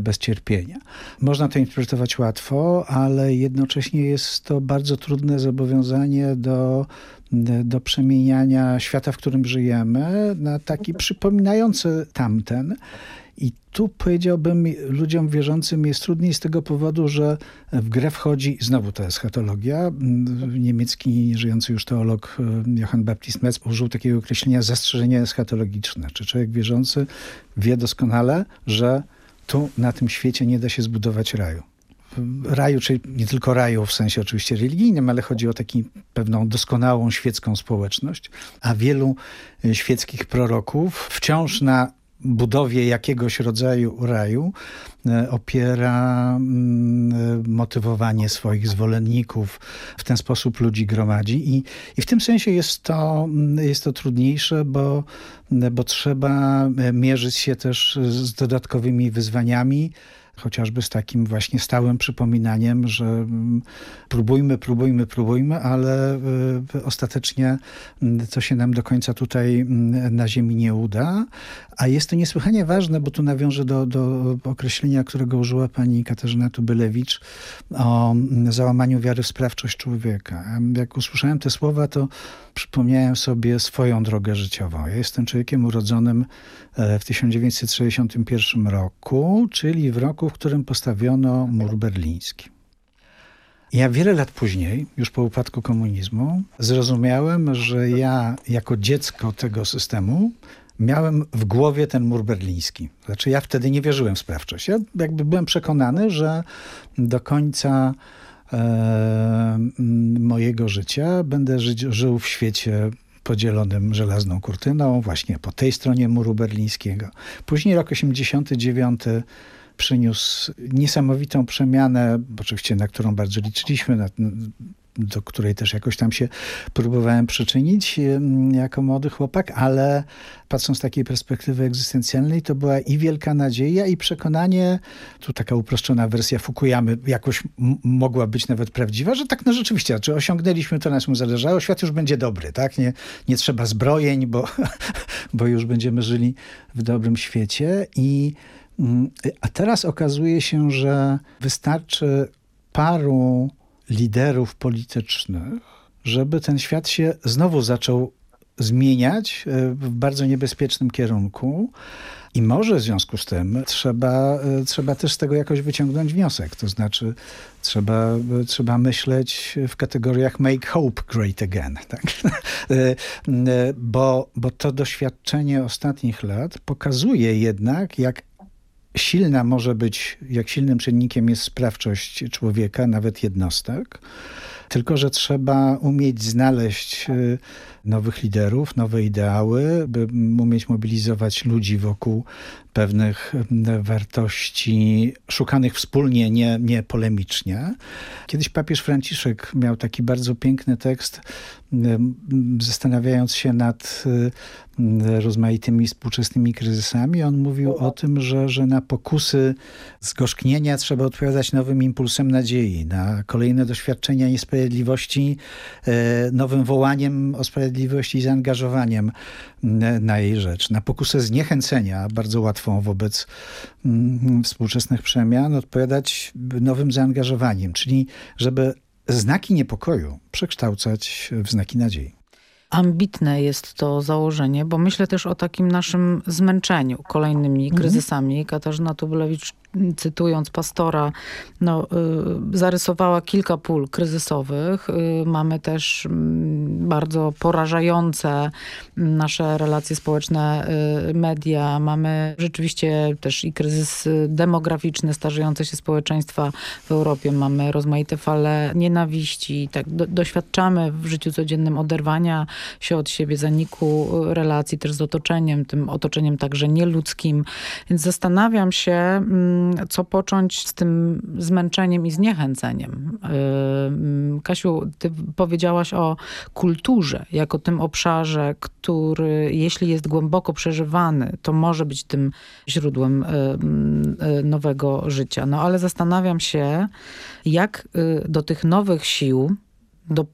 bez cierpienia. Można to interpretować łatwo, ale jednocześnie jest to bardzo trudne zobowiązanie do, do przemieniania świata, w którym żyjemy, na taki przypominający tamten. I tu powiedziałbym ludziom wierzącym jest trudniej z tego powodu, że w grę wchodzi znowu ta eschatologia. Niemiecki żyjący już teolog e, Johann Baptist Metz użył takiego określenia zastrzeżenie eschatologiczne. Czy człowiek wierzący wie doskonale, że tu na tym świecie nie da się zbudować raju raju, czyli nie tylko raju w sensie oczywiście religijnym, ale chodzi o taką pewną doskonałą świecką społeczność, a wielu świeckich proroków wciąż na budowie jakiegoś rodzaju raju e, opiera mm, e, motywowanie swoich zwolenników, w ten sposób ludzi gromadzi i, i w tym sensie jest to, mm, jest to trudniejsze, bo, bo trzeba mierzyć się też z dodatkowymi wyzwaniami, chociażby z takim właśnie stałym przypominaniem, że mm, próbujmy, próbujmy, próbujmy, ale ostatecznie mm, to się nam do końca tutaj mm, na ziemi nie uda. A jest to niesłychanie ważne, bo tu nawiążę do, do określenia, którego użyła pani Katarzyna Tubylewicz o załamaniu wiary w sprawczość człowieka. Jak usłyszałem te słowa, to przypomniałem sobie swoją drogę życiową. Ja jestem człowiekiem urodzonym e, w 1961 roku, czyli w roku, w którym postawiono mur berliński. Ja wiele lat później, już po upadku komunizmu, zrozumiałem, że ja jako dziecko tego systemu miałem w głowie ten mur berliński. Znaczy ja wtedy nie wierzyłem w sprawczość. Ja jakby byłem przekonany, że do końca e, mojego życia będę żył w świecie podzielonym żelazną kurtyną, właśnie po tej stronie muru berlińskiego. Później rok 89 przyniósł niesamowitą przemianę, oczywiście na którą bardzo liczyliśmy, na, do której też jakoś tam się próbowałem przyczynić jako młody chłopak, ale patrząc z takiej perspektywy egzystencjalnej, to była i wielka nadzieja i przekonanie, tu taka uproszczona wersja Fukuyamy jakoś mogła być nawet prawdziwa, że tak no rzeczywiście, czy osiągnęliśmy to, na czym zależało, świat już będzie dobry, tak? Nie, nie trzeba zbrojeń, bo, bo już będziemy żyli w dobrym świecie i mm, a teraz okazuje się, że wystarczy paru liderów politycznych, żeby ten świat się znowu zaczął zmieniać e, w bardzo niebezpiecznym kierunku. I może w związku z tym trzeba, e, trzeba też z tego jakoś wyciągnąć wniosek. To znaczy trzeba, trzeba myśleć w kategoriach make hope great again. Tak? E, bo, bo to doświadczenie ostatnich lat pokazuje jednak, jak silna może być, jak silnym czynnikiem jest sprawczość człowieka, nawet jednostek, tylko że trzeba umieć znaleźć y, nowych liderów, nowe ideały, by umieć mobilizować ludzi wokół pewnych wartości szukanych wspólnie, nie, nie polemicznie. Kiedyś papież Franciszek miał taki bardzo piękny tekst, zastanawiając się nad rozmaitymi współczesnymi kryzysami. On mówił o tym, że, że na pokusy zgorzknienia trzeba odpowiadać nowym impulsem nadziei, na kolejne doświadczenia niesprawiedliwości, e, nowym wołaniem o sprawiedliwości i zaangażowaniem na jej rzecz. Na pokusę zniechęcenia, bardzo wobec mm, współczesnych przemian, odpowiadać nowym zaangażowaniem, czyli żeby znaki niepokoju przekształcać w znaki nadziei. Ambitne jest to założenie, bo myślę też o takim naszym zmęczeniu kolejnymi mhm. kryzysami. Katarzyna Tubulewicz cytując pastora, no, y, zarysowała kilka pól kryzysowych. Y, mamy też mm, bardzo porażające nasze relacje społeczne, y, media. Mamy rzeczywiście też i kryzys demograficzny, starzejące się społeczeństwa w Europie. Mamy rozmaite fale nienawiści. Tak, do, doświadczamy w życiu codziennym oderwania się od siebie, zaniku relacji też z otoczeniem, tym otoczeniem także nieludzkim. Więc zastanawiam się, mm, co począć z tym zmęczeniem i zniechęceniem. Kasiu, ty powiedziałaś o kulturze, jako tym obszarze, który jeśli jest głęboko przeżywany, to może być tym źródłem yy, nowego życia. No ale zastanawiam się, jak do tych nowych sił do,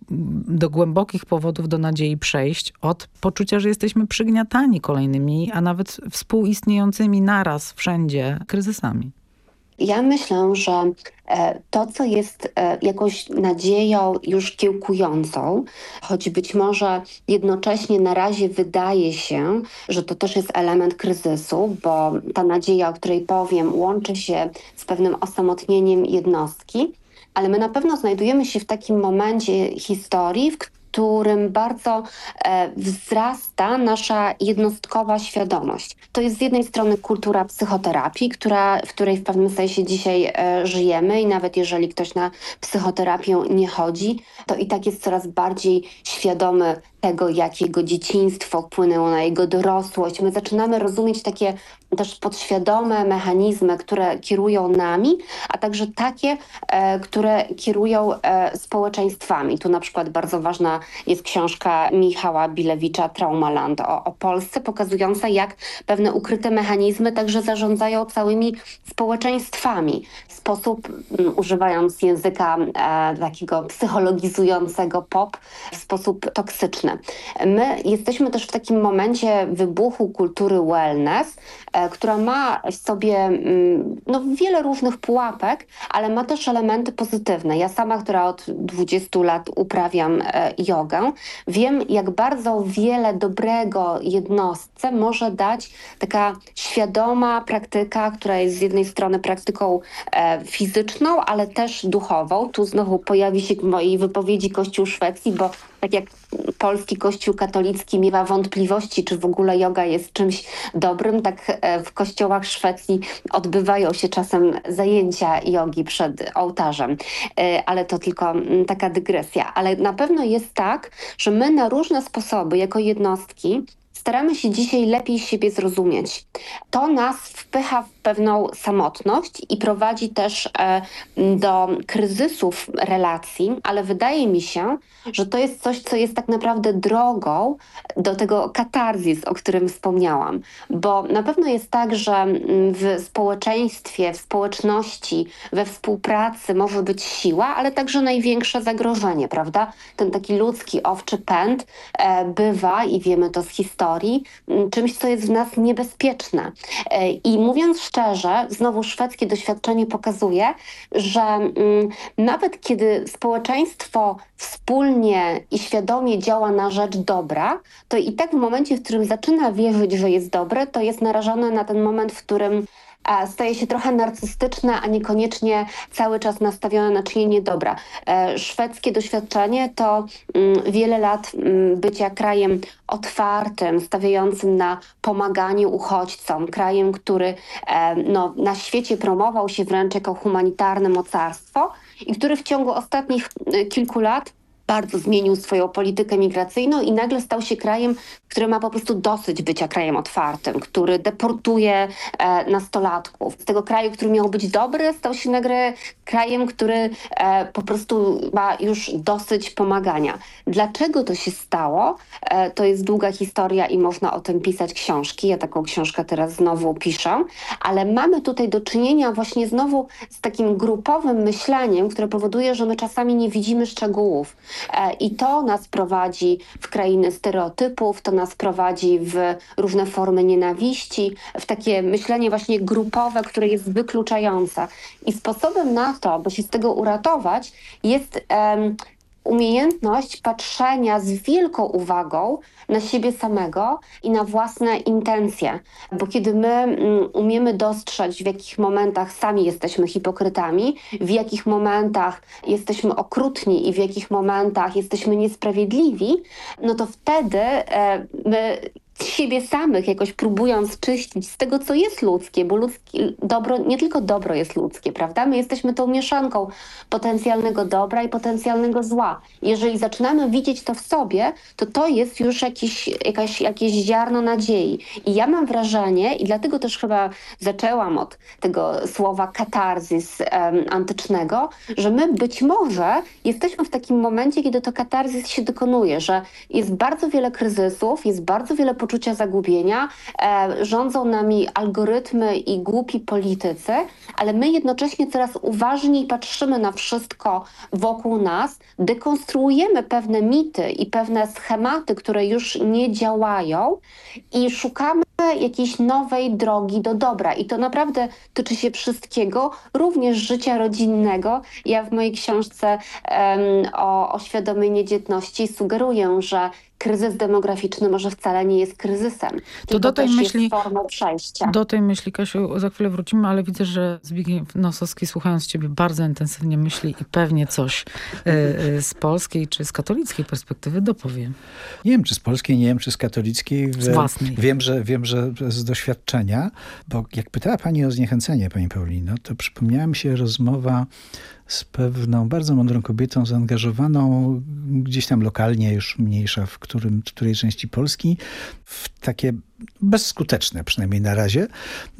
do głębokich powodów do nadziei przejść od poczucia, że jesteśmy przygniatani kolejnymi, a nawet współistniejącymi naraz wszędzie kryzysami. Ja myślę, że e, to, co jest e, jakąś nadzieją już kiełkującą, choć być może jednocześnie na razie wydaje się, że to też jest element kryzysu, bo ta nadzieja, o której powiem, łączy się z pewnym osamotnieniem jednostki, ale my na pewno znajdujemy się w takim momencie historii, w którym bardzo e, wzrasta nasza jednostkowa świadomość. To jest z jednej strony kultura psychoterapii, która, w której w pewnym sensie dzisiaj e, żyjemy i nawet jeżeli ktoś na psychoterapię nie chodzi, to i tak jest coraz bardziej świadomy tego, jak jego dzieciństwo wpłynęło na jego dorosłość. My zaczynamy rozumieć takie też podświadome mechanizmy, które kierują nami, a także takie, e, które kierują e, społeczeństwami. Tu na przykład bardzo ważna jest książka Michała Bilewicza Traumaland o, o Polsce, pokazująca jak pewne ukryte mechanizmy także zarządzają całymi społeczeństwami. W sposób, m, używając języka e, takiego psychologizującego pop, w sposób toksyczny. My jesteśmy też w takim momencie wybuchu kultury wellness, która ma w sobie mm, no, wiele różnych pułapek, ale ma też elementy pozytywne. Ja sama, która od 20 lat uprawiam e, jogę, wiem jak bardzo wiele dobrego jednostce może dać taka świadoma praktyka, która jest z jednej strony praktyką e, fizyczną, ale też duchową. Tu znowu pojawi się w mojej wypowiedzi Kościół Szwecji, bo tak jak polski kościół katolicki miewa wątpliwości, czy w ogóle yoga jest czymś dobrym, tak e, w kościołach Szwecji odbywają się czasem zajęcia jogi przed ołtarzem. E, ale to tylko mm, taka dygresja. Ale na pewno jest tak, że my na różne sposoby jako jednostki staramy się dzisiaj lepiej siebie zrozumieć. To nas wpycha w pewną samotność i prowadzi też e, do kryzysów relacji, ale wydaje mi się, że to jest coś, co jest tak naprawdę drogą do tego katarzis, o którym wspomniałam. Bo na pewno jest tak, że w społeczeństwie, w społeczności, we współpracy może być siła, ale także największe zagrożenie, prawda? Ten taki ludzki owczy pęd e, bywa, i wiemy to z historii, czymś, co jest w nas niebezpieczne. E, I mówiąc szczerze, znowu szwedzkie doświadczenie pokazuje, że mm, nawet kiedy społeczeństwo wspólnie i świadomie działa na rzecz dobra, to i tak w momencie, w którym zaczyna wierzyć, że jest dobre, to jest narażone na ten moment, w którym staje się trochę narcystyczne, a niekoniecznie cały czas nastawione na czynienie dobra. E, szwedzkie doświadczenie to mm, wiele lat mm, bycia krajem otwartym, stawiającym na pomaganie uchodźcom, krajem, który e, no, na świecie promował się wręcz jako humanitarne mocarstwo i który w ciągu ostatnich e, kilku lat bardzo zmienił swoją politykę migracyjną i nagle stał się krajem, który ma po prostu dosyć bycia krajem otwartym, który deportuje e, nastolatków. Z tego kraju, który miał być dobry, stał się nagle krajem, który e, po prostu ma już dosyć pomagania. Dlaczego to się stało? E, to jest długa historia i można o tym pisać książki. Ja taką książkę teraz znowu piszę, ale mamy tutaj do czynienia właśnie znowu z takim grupowym myśleniem, które powoduje, że my czasami nie widzimy szczegółów. E, I to nas prowadzi w krainy stereotypów, to nas prowadzi w różne formy nienawiści, w takie myślenie właśnie grupowe, które jest wykluczające. I sposobem na to, by się z tego uratować, jest umiejętność patrzenia z wielką uwagą na siebie samego i na własne intencje. Bo kiedy my mm, umiemy dostrzec, w jakich momentach sami jesteśmy hipokrytami, w jakich momentach jesteśmy okrutni i w jakich momentach jesteśmy niesprawiedliwi, no to wtedy e, my siebie samych, jakoś próbując czyścić z tego, co jest ludzkie, bo ludzkie dobro, nie tylko dobro jest ludzkie, prawda? My jesteśmy tą mieszanką potencjalnego dobra i potencjalnego zła. Jeżeli zaczynamy widzieć to w sobie, to to jest już jakiś, jakaś, jakieś ziarno nadziei. I ja mam wrażenie, i dlatego też chyba zaczęłam od tego słowa katarzis um, antycznego, że my być może jesteśmy w takim momencie, kiedy to katarzis się dokonuje, że jest bardzo wiele kryzysów, jest bardzo wiele poczucia zagubienia, e, rządzą nami algorytmy i głupi politycy, ale my jednocześnie coraz uważniej patrzymy na wszystko wokół nas, dekonstruujemy pewne mity i pewne schematy, które już nie działają i szukamy jakiejś nowej drogi do dobra. I to naprawdę tyczy się wszystkiego, również życia rodzinnego. Ja w mojej książce um, o, o świadomej niedzietności sugeruję, że kryzys demograficzny może wcale nie jest kryzysem. To do tej myśli, formą przejścia. Do tej myśli, Kasiu, za chwilę wrócimy, ale widzę, że Zbigniew Nosowski słuchając ciebie bardzo intensywnie myśli i pewnie coś y, y, z polskiej czy z katolickiej perspektywy dopowie. Nie wiem, czy z polskiej, nie wiem, czy z katolickiej. Z własnej. Wiem, że, wiem, że z doświadczenia, bo jak pytała pani o zniechęcenie, pani Paulino, to przypomniała mi się rozmowa z pewną bardzo mądrą kobietą, zaangażowaną gdzieś tam lokalnie, już mniejsza w, którym, w której części Polski, w takie bezskuteczne przynajmniej na razie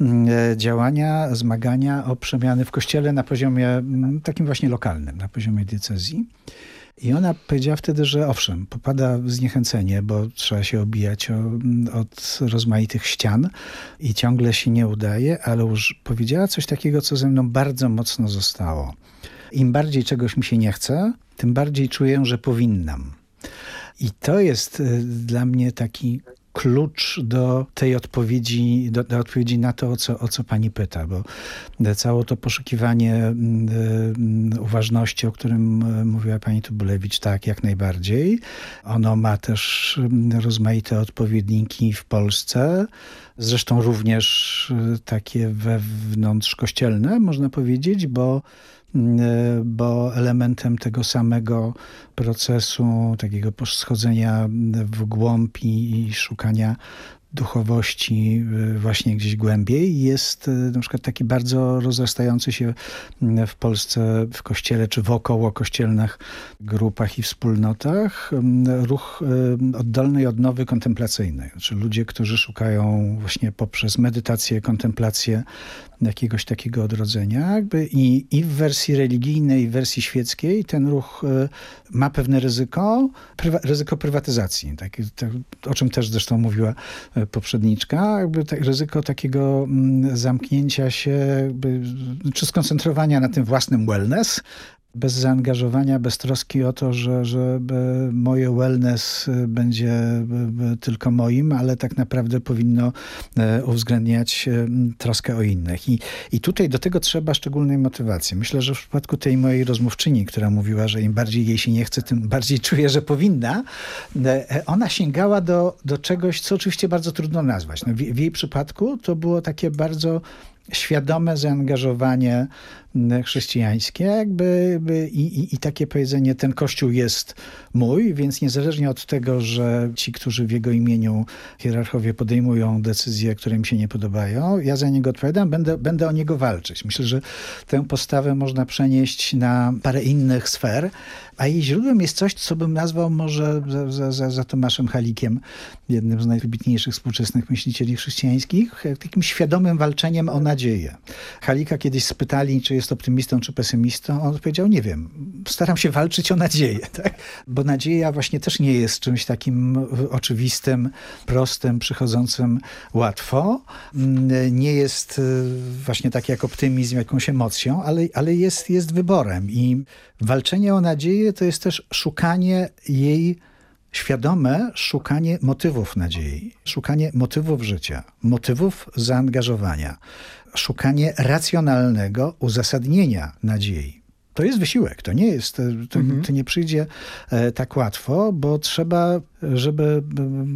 mm, e, działania, zmagania o przemiany w kościele na poziomie mm, takim właśnie lokalnym, na poziomie diecezji. I ona powiedziała wtedy, że owszem, popada w zniechęcenie, bo trzeba się obijać od rozmaitych ścian i ciągle się nie udaje, ale już powiedziała coś takiego, co ze mną bardzo mocno zostało. Im bardziej czegoś mi się nie chce, tym bardziej czuję, że powinnam. I to jest y, dla mnie taki klucz do tej odpowiedzi, do, do, odpowiedzi na to, o co, o co pani pyta, bo całe to poszukiwanie y, uważności, o którym y, mówiła pani Tubulewicz, tak, jak najbardziej. Ono ma też rozmaite odpowiedniki w Polsce, zresztą również takie wewnątrzkościelne, można powiedzieć, bo E, bo elementem tego samego procesu, takiego schodzenia w głąb i, szukania duchowości e, właśnie gdzieś głębiej jest e, na przykład taki bardzo rozrastający się w Polsce w kościele czy wokoło kościelnych grupach i wspólnotach ruch oddolnej odnowy kontemplacyjnej. Znaczy ludzie, którzy szukają właśnie poprzez medytację, kontemplację jakiegoś takiego odrodzenia. Jakby i, I w wersji religijnej, i w wersji świeckiej ten ruch y, ma pewne ryzyko, prywa, ryzyko prywatyzacji, tak, o czym też zresztą mówiła y, poprzedniczka, jakby tak, ryzyko takiego mm, zamknięcia się, jakby, czy skoncentrowania na tym własnym wellness, bez zaangażowania, bez troski o to, że, że moje wellness y, będzie tylko moim, ale tak naprawdę powinno e, uwzględniać e, troskę o innych. I, I tutaj do tego trzeba szczególnej motywacji. Myślę, że w przypadku tej mojej rozmówczyni, która mówiła, że im bardziej jej się nie chce, tym bardziej czuje, że powinna, e, ona sięgała do, do czegoś, co oczywiście bardzo trudno nazwać. No w, w jej przypadku to było takie bardzo świadome zaangażowanie chrześcijańskie jakby i, i, i, takie powiedzenie, ten kościół jest mój, więc niezależnie od tego, że ci, którzy w jego imieniu hierarchowie podejmują decyzje, które mi się nie podobają, ja za niego odpowiadam, będę, będę o niego walczyć. Myślę, że tę postawę można przenieść na parę innych sfer, a jej źródłem jest coś, co bym nazwał może za, za, za Tomaszem Halikiem, jednym z najwybitniejszych współczesnych myślicieli chrześcijańskich, takim świadomym walczeniem o nadzieję. Halika kiedyś spytali, czy jest jest optymistą czy pesymistą, on powiedział, nie wiem, staram się walczyć o nadzieję, tak? bo nadzieja właśnie też nie jest czymś takim oczywistym, prostym, przychodzącym łatwo. Nie jest e, właśnie tak jak optymizm, jakąś emocją, ale, ale jest, jest wyborem i walczenie o nadzieję to jest też szukanie jej świadome szukanie motywów nadziei, szukanie motywów życia, motywów zaangażowania szukanie racjonalnego uzasadnienia nadziei. To jest wysiłek, to nie jest, to, mhm. to nie przyjdzie e, tak łatwo, bo trzeba żeby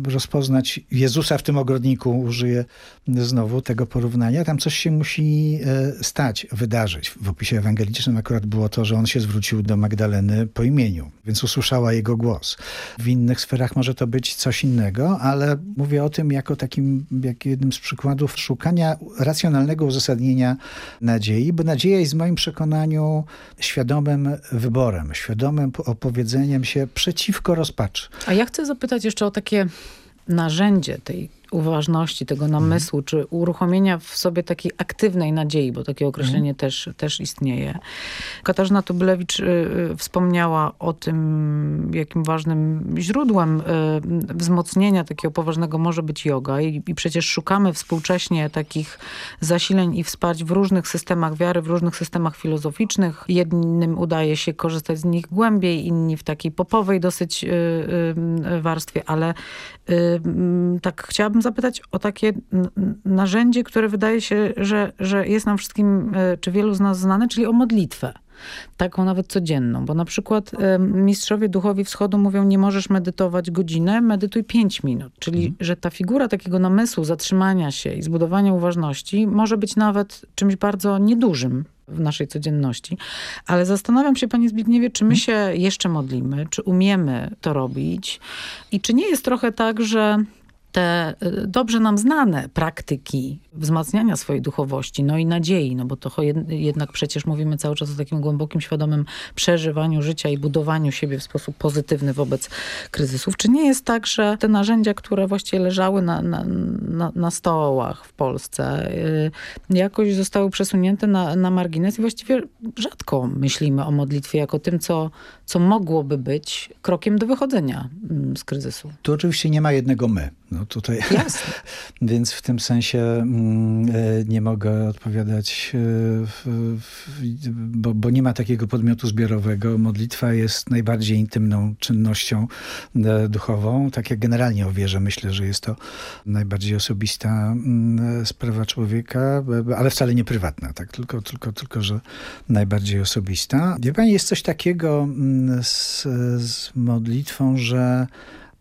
rozpoznać Jezusa w tym ogrodniku, użyję znowu tego porównania, tam coś się musi e, stać, wydarzyć. W opisie ewangelicznym akurat było to, że on się zwrócił do Magdaleny po imieniu, więc usłyszała jego głos. W innych sferach może to być coś innego, ale mówię o tym jako takim, jak jednym z przykładów szukania racjonalnego uzasadnienia nadziei, bo nadzieja jest w moim przekonaniu świadomym wyborem, świadomym opowiedzeniem się przeciwko rozpaczy. A ja chcę zapytać jeszcze o takie narzędzie tej uważności, tego namysłu, mhm. czy uruchomienia w sobie takiej aktywnej nadziei, bo takie określenie mhm. też, też istnieje. Katarzyna Tubylewicz y, y, wspomniała o tym, jakim ważnym źródłem y, wzmocnienia takiego poważnego może być yoga i, i przecież szukamy współcześnie takich zasileń i wsparć w różnych systemach wiary, w różnych systemach filozoficznych. Jednym udaje się korzystać z nich głębiej, inni w takiej popowej dosyć warstwie, ale tak chciałabym zapytać o takie narzędzie, które wydaje się, że, że jest nam wszystkim, e, czy wielu z nas znane, czyli o modlitwę. Taką nawet codzienną, bo na przykład e, mistrzowie duchowi wschodu mówią, nie możesz medytować godzinę, medytuj pięć minut. Czyli, mhm. że ta figura takiego namysłu, zatrzymania się i zbudowania uważności może być nawet czymś bardzo niedużym w naszej codzienności. Ale zastanawiam się, panie Zbigniewie, czy my mhm. się jeszcze modlimy, czy umiemy to robić i czy nie jest trochę tak, że te y, dobrze nam znane praktyki wzmacniania swojej duchowości, no i nadziei, no bo to jednak przecież mówimy cały czas o takim głębokim, świadomym przeżywaniu życia i budowaniu siebie w sposób pozytywny wobec kryzysów. Czy nie jest tak, że te narzędzia, które właściwie leżały na, na, na, na stołach w Polsce, y, jakoś zostały przesunięte na, na margines i właściwie rzadko myślimy o modlitwie jako tym, co, co mogłoby być krokiem do wychodzenia mm, z kryzysu. Tu oczywiście nie ma jednego my. No tutaj, Jasne. więc w tym sensie mm, e, nie mogę odpowiadać, e, bo, bo nie ma takiego podmiotu zbiorowego. Modlitwa jest najbardziej intymną czynnością e, duchową. Tak jak generalnie o wierze myślę, że jest to najbardziej osobista mm, sprawa człowieka, ale wcale nie prywatna, tak? tylko, tylko, tylko że najbardziej osobista. Wie pani, jest coś takiego z, z modlitwą, że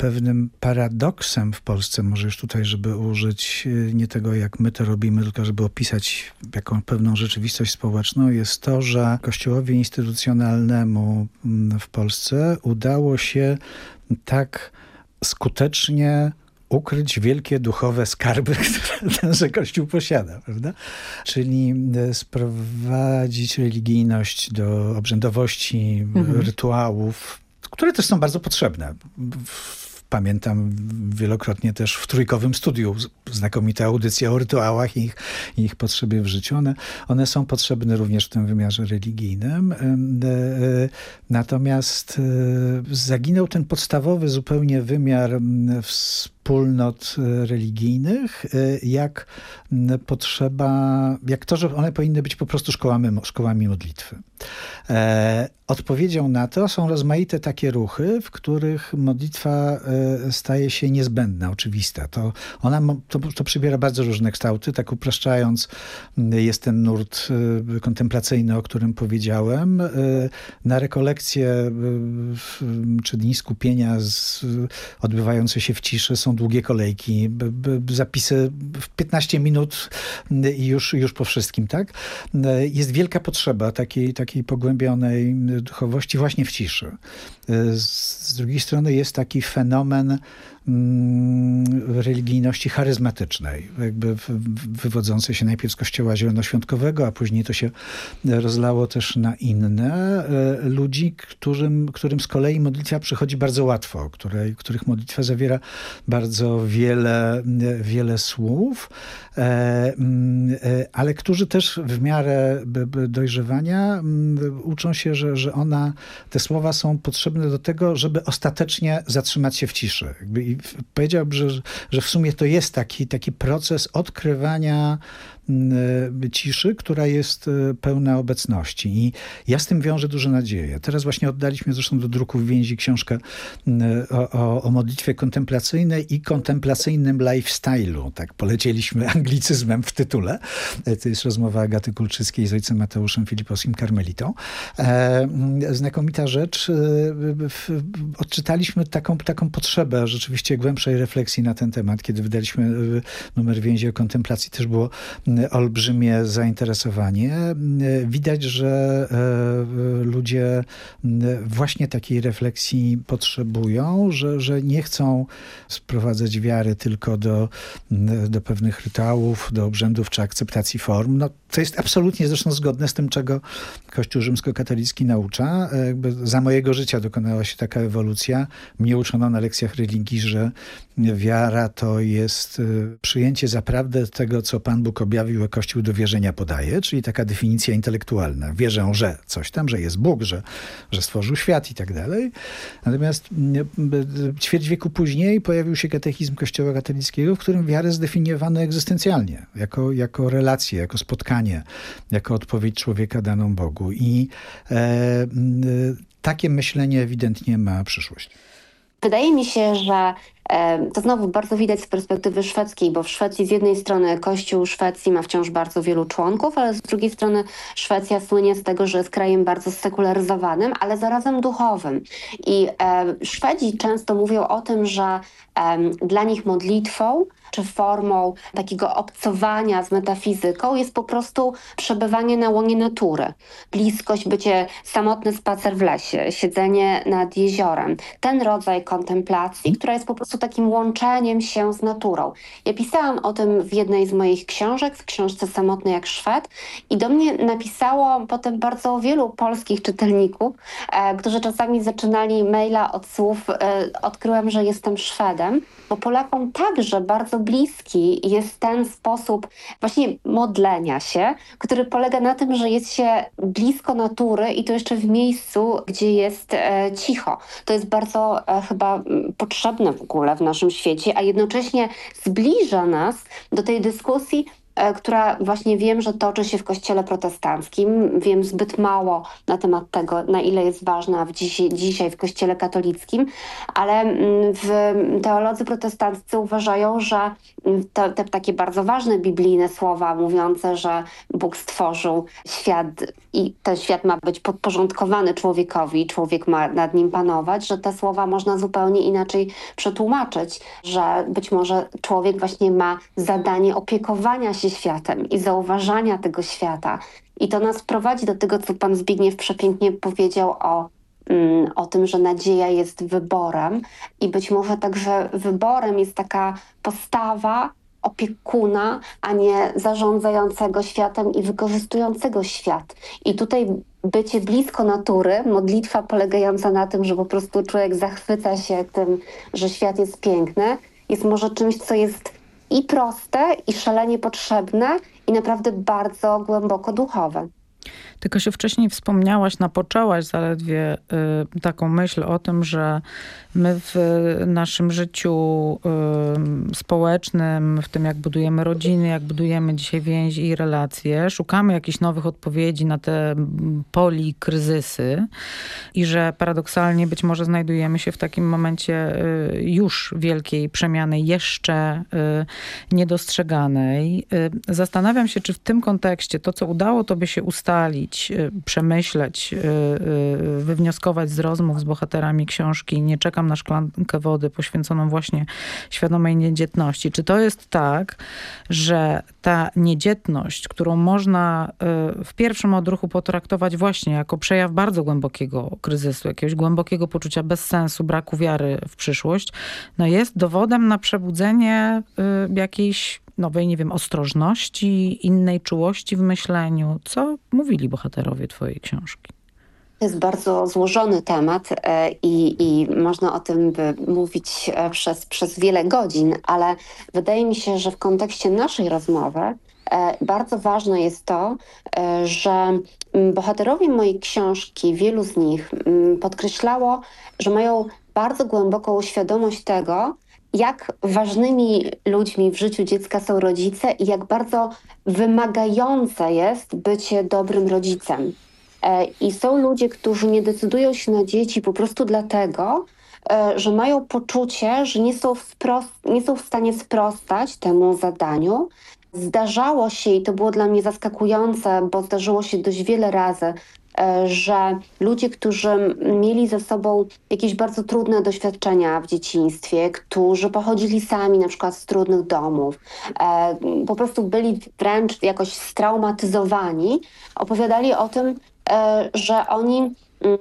pewnym paradoksem w Polsce, może już tutaj, żeby użyć e, nie tego, jak my to robimy, tylko żeby opisać jaką pewną rzeczywistość społeczną, jest to, że kościołowi instytucjonalnemu mm, w Polsce udało się tak skutecznie ukryć wielkie duchowe skarby, które tenże Kościół posiada, prawda? Czyli e, sprowadzić religijność do obrzędowości, mhm. rytuałów, które też są bardzo potrzebne pamiętam wielokrotnie też w trójkowym studiu znakomite audycje o rytuałach i ich, i ich potrzebie w życiu. One, one są potrzebne również w tym wymiarze religijnym. Natomiast zaginął ten podstawowy zupełnie wymiar wspólnot religijnych, jak potrzeba, jak to, że one powinny być po prostu szkołami, szkołami modlitwy. E, odpowiedzią na to są rozmaite takie ruchy, w których modlitwa e, staje się niezbędna, oczywista. To, ona, to, to przybiera bardzo różne kształty, tak upraszczając jest ten nurt e, kontemplacyjny, o którym powiedziałem. Na rekolekcje czy dni skupienia z, odbywające się w ciszy są długie kolejki, zapisy w 15 minut i już, już po wszystkim, tak? Jest wielka potrzeba takiej, takiej pogłębionej duchowości właśnie w ciszy. Z drugiej strony jest taki fenomen religijności charyzmatycznej, jakby wywodzącej się najpierw z kościoła zielonoświątkowego, a później to się rozlało też na inne e, ludzi, którym, którym z kolei modlitwa przychodzi bardzo łatwo, której, których modlitwa zawiera bardzo wiele, wiele słów, e, mm, e, ale którzy też w miarę dojrzewania mm, uczą się, że, że ona, te słowa są potrzebne do tego, żeby ostatecznie zatrzymać się w ciszy. Jakby i powiedziałbym, że, że w sumie to jest taki, taki proces odkrywania ciszy, która jest y, pełna obecności. I ja z tym wiążę duże nadzieje. Teraz właśnie oddaliśmy zresztą do druku w więzi książkę y, o, o, o modlitwie kontemplacyjnej i kontemplacyjnym lifestyle'u. Tak polecieliśmy anglicyzmem w tytule. To jest rozmowa Agaty Kulczyckiej z ojcem Mateuszem Filipowskim Karmelitą. E, znakomita rzecz. Odczytaliśmy taką, taką potrzebę rzeczywiście głębszej refleksji na ten temat. Kiedy wydaliśmy numer więzi o kontemplacji, też było olbrzymie zainteresowanie. Widać, że e, ludzie właśnie takiej refleksji potrzebują, że, że nie chcą sprowadzać wiary tylko do, do pewnych rytuałów, do obrzędów czy akceptacji form. No, to jest absolutnie zresztą zgodne z tym, czego Kościół rzymskokatolicki naucza. E, jakby za mojego życia dokonała się taka ewolucja. Mnie uczono na lekcjach religii, że wiara to jest e, przyjęcie zaprawdę tego, co Pan Bóg objawił, a Kościół do wierzenia podaje, czyli taka definicja intelektualna. Wierzę, że coś tam, że jest Bóg, że, że stworzył świat i tak dalej. Natomiast ćwierć wieku później pojawił się katechizm Kościoła katolickiego, w którym wiarę zdefiniowano egzystencjalnie, jako, jako relację, jako spotkanie, jako odpowiedź człowieka daną Bogu. I e, takie myślenie ewidentnie ma przyszłość. Wydaje mi się, że to znowu bardzo widać z perspektywy szwedzkiej, bo w Szwecji z jednej strony Kościół Szwecji ma wciąż bardzo wielu członków, ale z drugiej strony Szwecja słynie z tego, że jest krajem bardzo sekularyzowanym, ale zarazem duchowym. I Szwedzi często mówią o tym, że dla nich modlitwą czy formą takiego obcowania z metafizyką jest po prostu przebywanie na łonie natury. Bliskość, bycie samotny spacer w lesie, siedzenie nad jeziorem. Ten rodzaj kontemplacji, która jest po prostu takim łączeniem się z naturą. Ja pisałam o tym w jednej z moich książek, w książce Samotny jak Szwed i do mnie napisało potem bardzo wielu polskich czytelników, e, którzy czasami zaczynali maila od słów e, odkryłem, że jestem Szwedem, bo Polakom także bardzo bliski jest ten sposób właśnie modlenia się, który polega na tym, że jest się blisko natury i to jeszcze w miejscu, gdzie jest e, cicho. To jest bardzo e, chyba potrzebne w ogóle w naszym świecie, a jednocześnie zbliża nas do tej dyskusji która właśnie wiem, że toczy się w kościele protestanckim. Wiem zbyt mało na temat tego, na ile jest ważna w dzisiaj w kościele katolickim, ale mm, w teolodzy protestanccy uważają, że te, te takie bardzo ważne biblijne słowa mówiące, że Bóg stworzył świat i ten świat ma być podporządkowany człowiekowi, człowiek ma nad nim panować, że te słowa można zupełnie inaczej przetłumaczyć, że być może człowiek właśnie ma zadanie opiekowania się światem i zauważania tego świata. I to nas prowadzi do tego, co pan Zbigniew przepięknie powiedział o, mm, o tym, że nadzieja jest wyborem i być może także wyborem jest taka postawa opiekuna, a nie zarządzającego światem i wykorzystującego świat. I tutaj bycie blisko natury, modlitwa polegająca na tym, że po prostu człowiek zachwyca się tym, że świat jest piękny, jest może czymś, co jest i proste, i szalenie potrzebne, i naprawdę bardzo głęboko duchowe. Tylko się wcześniej wspomniałaś, napoczęłaś zaledwie y, taką myśl o tym, że my w naszym życiu y, społecznym, w tym jak budujemy rodziny, jak budujemy dzisiaj więzi i relacje, szukamy jakichś nowych odpowiedzi na te poli kryzysy i że paradoksalnie być może znajdujemy się w takim momencie y, już wielkiej przemiany, jeszcze y, niedostrzeganej. Y, zastanawiam się, czy w tym kontekście to, co udało tobie się ustalić, y, przemyśleć, y, y, wywnioskować z rozmów z bohaterami książki Nie czekam na szklankę wody poświęconą właśnie świadomej niedzietności. Czy to jest tak, że ta niedzietność, którą można w pierwszym odruchu potraktować właśnie jako przejaw bardzo głębokiego kryzysu, jakiegoś głębokiego poczucia bezsensu, braku wiary w przyszłość, no jest dowodem na przebudzenie jakiejś nowej, nie wiem, ostrożności, innej czułości w myśleniu. Co mówili bohaterowie twojej książki? To jest bardzo złożony temat e, i, i można o tym mówić e, przez, przez wiele godzin, ale wydaje mi się, że w kontekście naszej rozmowy e, bardzo ważne jest to, że bohaterowie mojej książki, wielu z nich podkreślało, że mają bardzo głęboką świadomość tego, jak ważnymi ludźmi w życiu dziecka są rodzice i jak bardzo wymagające jest bycie dobrym rodzicem. E, I są ludzie, którzy nie decydują się na dzieci po prostu dlatego, e, że mają poczucie, że nie są, nie są w stanie sprostać temu zadaniu. Zdarzało się, i to było dla mnie zaskakujące, bo zdarzyło się dość wiele razy, że ludzie, którzy mieli ze sobą jakieś bardzo trudne doświadczenia w dzieciństwie, którzy pochodzili sami na przykład z trudnych domów, e, po prostu byli wręcz jakoś straumatyzowani, opowiadali o tym, e, że oni mm,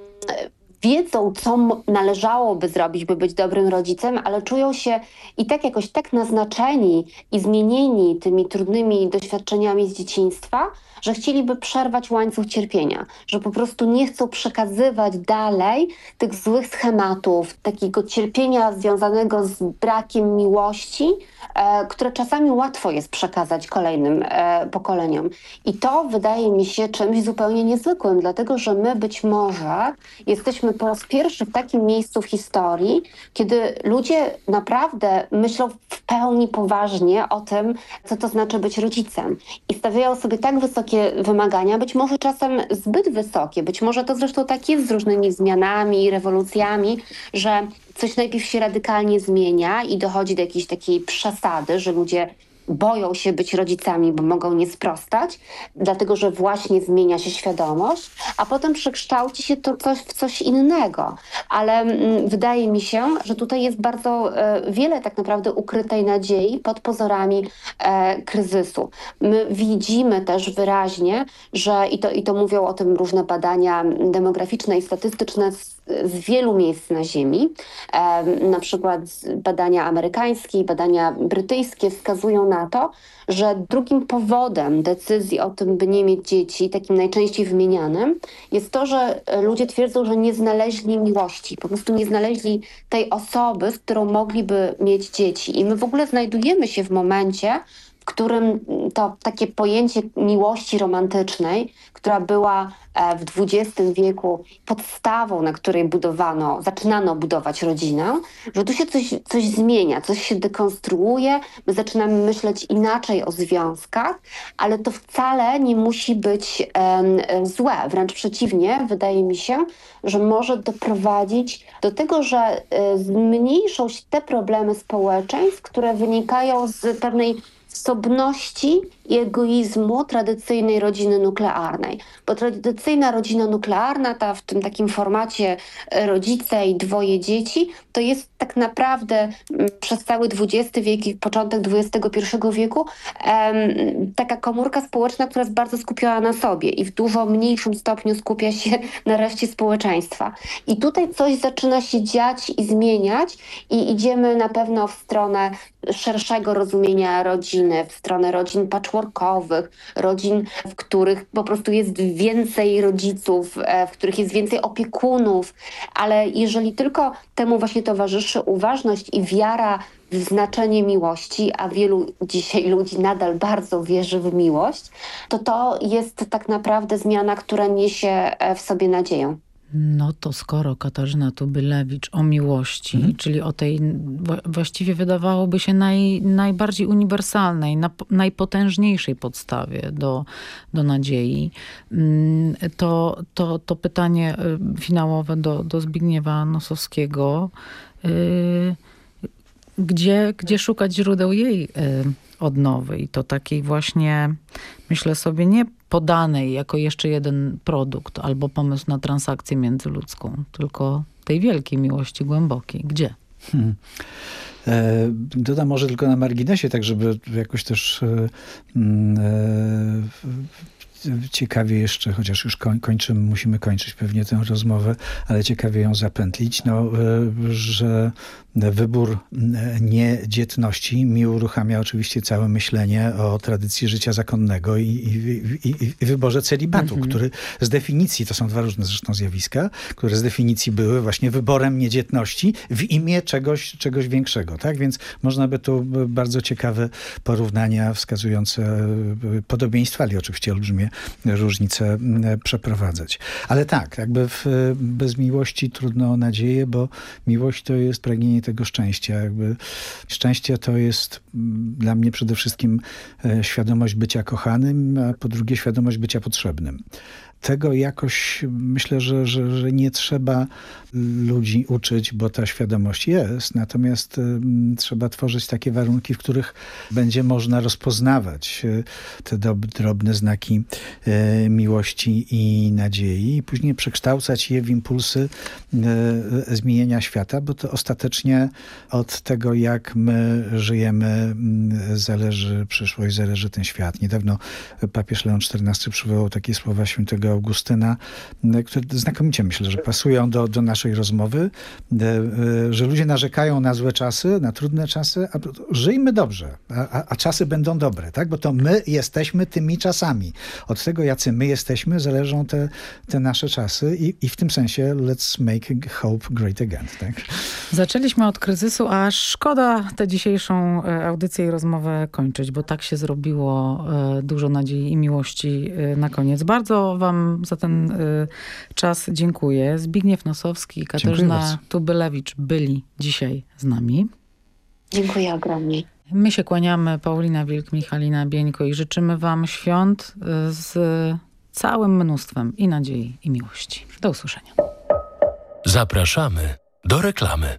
wiedzą, co należałoby zrobić, by być dobrym rodzicem, ale czują się i tak jakoś tak naznaczeni i zmienieni tymi trudnymi doświadczeniami z dzieciństwa, że chcieliby przerwać łańcuch cierpienia, że po prostu nie chcą przekazywać dalej tych złych schematów, takiego cierpienia związanego z brakiem miłości, e, które czasami łatwo jest przekazać kolejnym e, pokoleniom. I to wydaje mi się czymś zupełnie niezwykłym, dlatego że my być może jesteśmy po raz pierwszy w takim miejscu w historii, kiedy ludzie naprawdę myślą w pełni poważnie o tym, co to znaczy być rodzicem i stawiają sobie tak wysokie wysokie wymagania, być może czasem zbyt wysokie. Być może to zresztą tak jest z różnymi zmianami i rewolucjami, że coś najpierw się radykalnie zmienia i dochodzi do jakiejś takiej przesady, że ludzie boją się być rodzicami, bo mogą nie sprostać, dlatego że właśnie zmienia się świadomość, a potem przekształci się to coś w coś innego. Ale mm, wydaje mi się, że tutaj jest bardzo e, wiele tak naprawdę ukrytej nadziei pod pozorami e, kryzysu. My widzimy też wyraźnie, że i to, i to mówią o tym różne badania demograficzne i statystyczne z, z wielu miejsc na Ziemi, na przykład badania amerykańskie i badania brytyjskie wskazują na to, że drugim powodem decyzji o tym, by nie mieć dzieci, takim najczęściej wymienianym, jest to, że ludzie twierdzą, że nie znaleźli miłości, po prostu nie znaleźli tej osoby, z którą mogliby mieć dzieci. I my w ogóle znajdujemy się w momencie, którym to takie pojęcie miłości romantycznej, która była e, w XX wieku podstawą, na której budowano, zaczynano budować rodzinę, że tu się coś, coś zmienia, coś się dekonstruuje, my zaczynamy myśleć inaczej o związkach, ale to wcale nie musi być um, złe. Wręcz przeciwnie, wydaje mi się, że może doprowadzić do tego, że y, zmniejszą się te problemy społeczeństw, które wynikają z pewnej osobności i egoizmu tradycyjnej rodziny nuklearnej. Bo tradycyjna rodzina nuklearna, ta w tym takim formacie e, rodzice i dwoje dzieci, to jest tak naprawdę mm, przez cały XX wiek i początek XXI wieku em, taka komórka społeczna, która jest bardzo skupiona na sobie i w dużo mniejszym stopniu skupia się na reszcie społeczeństwa. I tutaj coś zaczyna się dziać i zmieniać i idziemy na pewno w stronę szerszego rozumienia rodziny, w stronę rodzin patchwork patchworkowych, rodzin, w których po prostu jest więcej rodziców, e, w których jest więcej opiekunów, ale jeżeli tylko temu właśnie towarzyszy uważność i wiara w znaczenie miłości, a wielu dzisiaj ludzi nadal bardzo wierzy w miłość, to to jest tak naprawdę zmiana, która niesie e, w sobie nadzieję. No to skoro Katarzyna Tubylewicz o miłości, Mhm. czyli o tej właściwie wydawałoby się naj, najbardziej uniwersalnej, nap- najpotężniejszej podstawie do, do nadziei, mm, to, to, to pytanie y, finałowe do, do Zbigniewa Nosowskiego. y, Gdzie, gdzie szukać źródeł jej y, odnowy i to takiej właśnie, myślę sobie, nie podanej jako jeszcze jeden produkt albo pomysł na transakcję międzyludzką, tylko tej wielkiej miłości głębokiej. Gdzie? Hmm. E, Dodam może tylko na marginesie, tak żeby jakoś też e, mm, e, ciekawie jeszcze, chociaż już koń, kończymy, musimy kończyć pewnie tę rozmowę, ale ciekawie ją zapętlić, no, że wybór e, niedzietności mi uruchamia oczywiście całe myślenie o tradycji życia zakonnego i, i, i, i wyborze celibatu, Mhm. który z definicji, to są dwa różne zresztą zjawiska, które z definicji były właśnie wyborem niedzietności w imię czegoś, czegoś większego. Tak? Więc można by tu bardzo ciekawe porównania wskazujące e, podobieństwa, ale oczywiście olbrzymie różnice m, przeprowadzać. Ale tak, jakby w, bez miłości trudno o nadzieję, bo miłość to jest pragnienie tego szczęścia. Jakby szczęście to jest dla mnie przede wszystkim e, świadomość bycia kochanym, a po drugie świadomość bycia potrzebnym. Tego jakoś myślę, że, że, że nie trzeba ludzi uczyć, bo ta świadomość jest. Natomiast ym, trzeba tworzyć takie warunki, w których będzie można rozpoznawać y, te drobne znaki y, miłości i nadziei i później przekształcać je w impulsy y, zmienienia świata, bo to ostatecznie od tego, jak my żyjemy, mm, zależy przyszłość, zależy ten świat. Niedawno papież Leon XIV przywołał takie słowa świętego Augustyna, m, które znakomicie myślę, że pasują do, do naszej rozmowy, e, e, że ludzie narzekają na złe czasy, na trudne czasy, a żyjmy dobrze, a, a, czasy będą dobre, tak? Bo to my jesteśmy tymi czasami. Od tego, jacy my jesteśmy, zależą te, te nasze czasy i, i w tym sensie let's make hope great again, tak? Zaczęliśmy od kryzysu, a szkoda tę dzisiejszą e, audycję i rozmowę kończyć, bo tak się zrobiło e, dużo nadziei i miłości e, na koniec. Bardzo wam za ten e, czas dziękuję. Zbigniew Nosowski i. Katarzyna Tubylewicz byli dzisiaj z nami. Dziękuję ogromnie. My się kłaniamy, Paulina Wilk, Michalina Bieńko i życzymy wam świąt e, z całym mnóstwem i nadziei i miłości. Do usłyszenia. Zapraszamy do reklamy.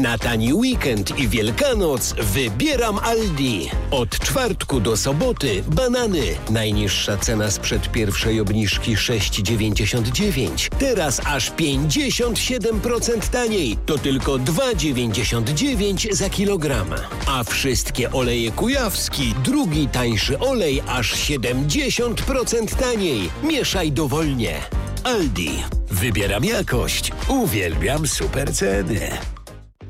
Na tani weekend i Wielkanoc wybieram Aldi. Od czwartku do soboty banany. Najniższa cena sprzed pierwszej obniżki 6,99. Teraz aż 57% taniej. To tylko 2,99 za kilogram. A wszystkie oleje kujawski, drugi tańszy olej aż 70% taniej. Mieszaj dowolnie. Aldi. Wybieram jakość. Uwielbiam super ceny.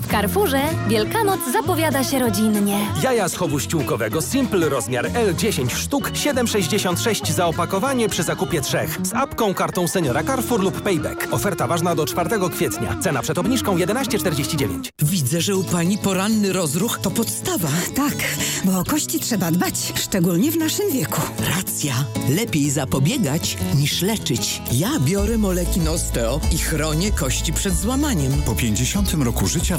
W Carrefourze Wielkanoc zapowiada się rodzinnie. Jaja z chowu ściółkowego Simple rozmiar L 10 sztuk 7,66 za opakowanie przy zakupie trzech. Z apką, kartą seniora Carrefour lub Payback. Oferta ważna do 4 kwietnia. Cena przed obniżką 11,49. Widzę, że u pani poranny rozruch to podstawa. Tak, bo o kości trzeba dbać, szczególnie w naszym wieku. Racja. Lepiej zapobiegać niż leczyć. Ja biorę moleki Osteo i chronię kości przed złamaniem. Po 50 roku życia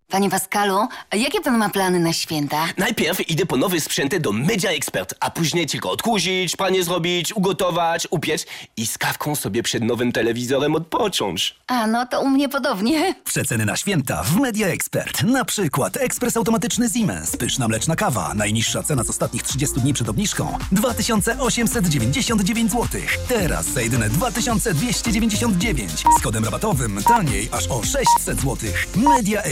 Panie Pascalu, a jakie pan ma plany na święta? Najpierw idę po nowy sprzęty do Media Expert, a później tylko odkurzyć, pranie zrobić, ugotować, upiec i z kawką sobie przed nowym telewizorem odpocząć. A, no to u mnie podobnie. Przeceny na święta w Media Expert. Na przykład ekspres automatyczny Siemens, pyszna mleczna kawa, najniższa cena z ostatnich 30 dni przed obniżką 2899 zł. Teraz za jedyne 2299 z kodem rabatowym taniej aż o 600 zł. Media Expert.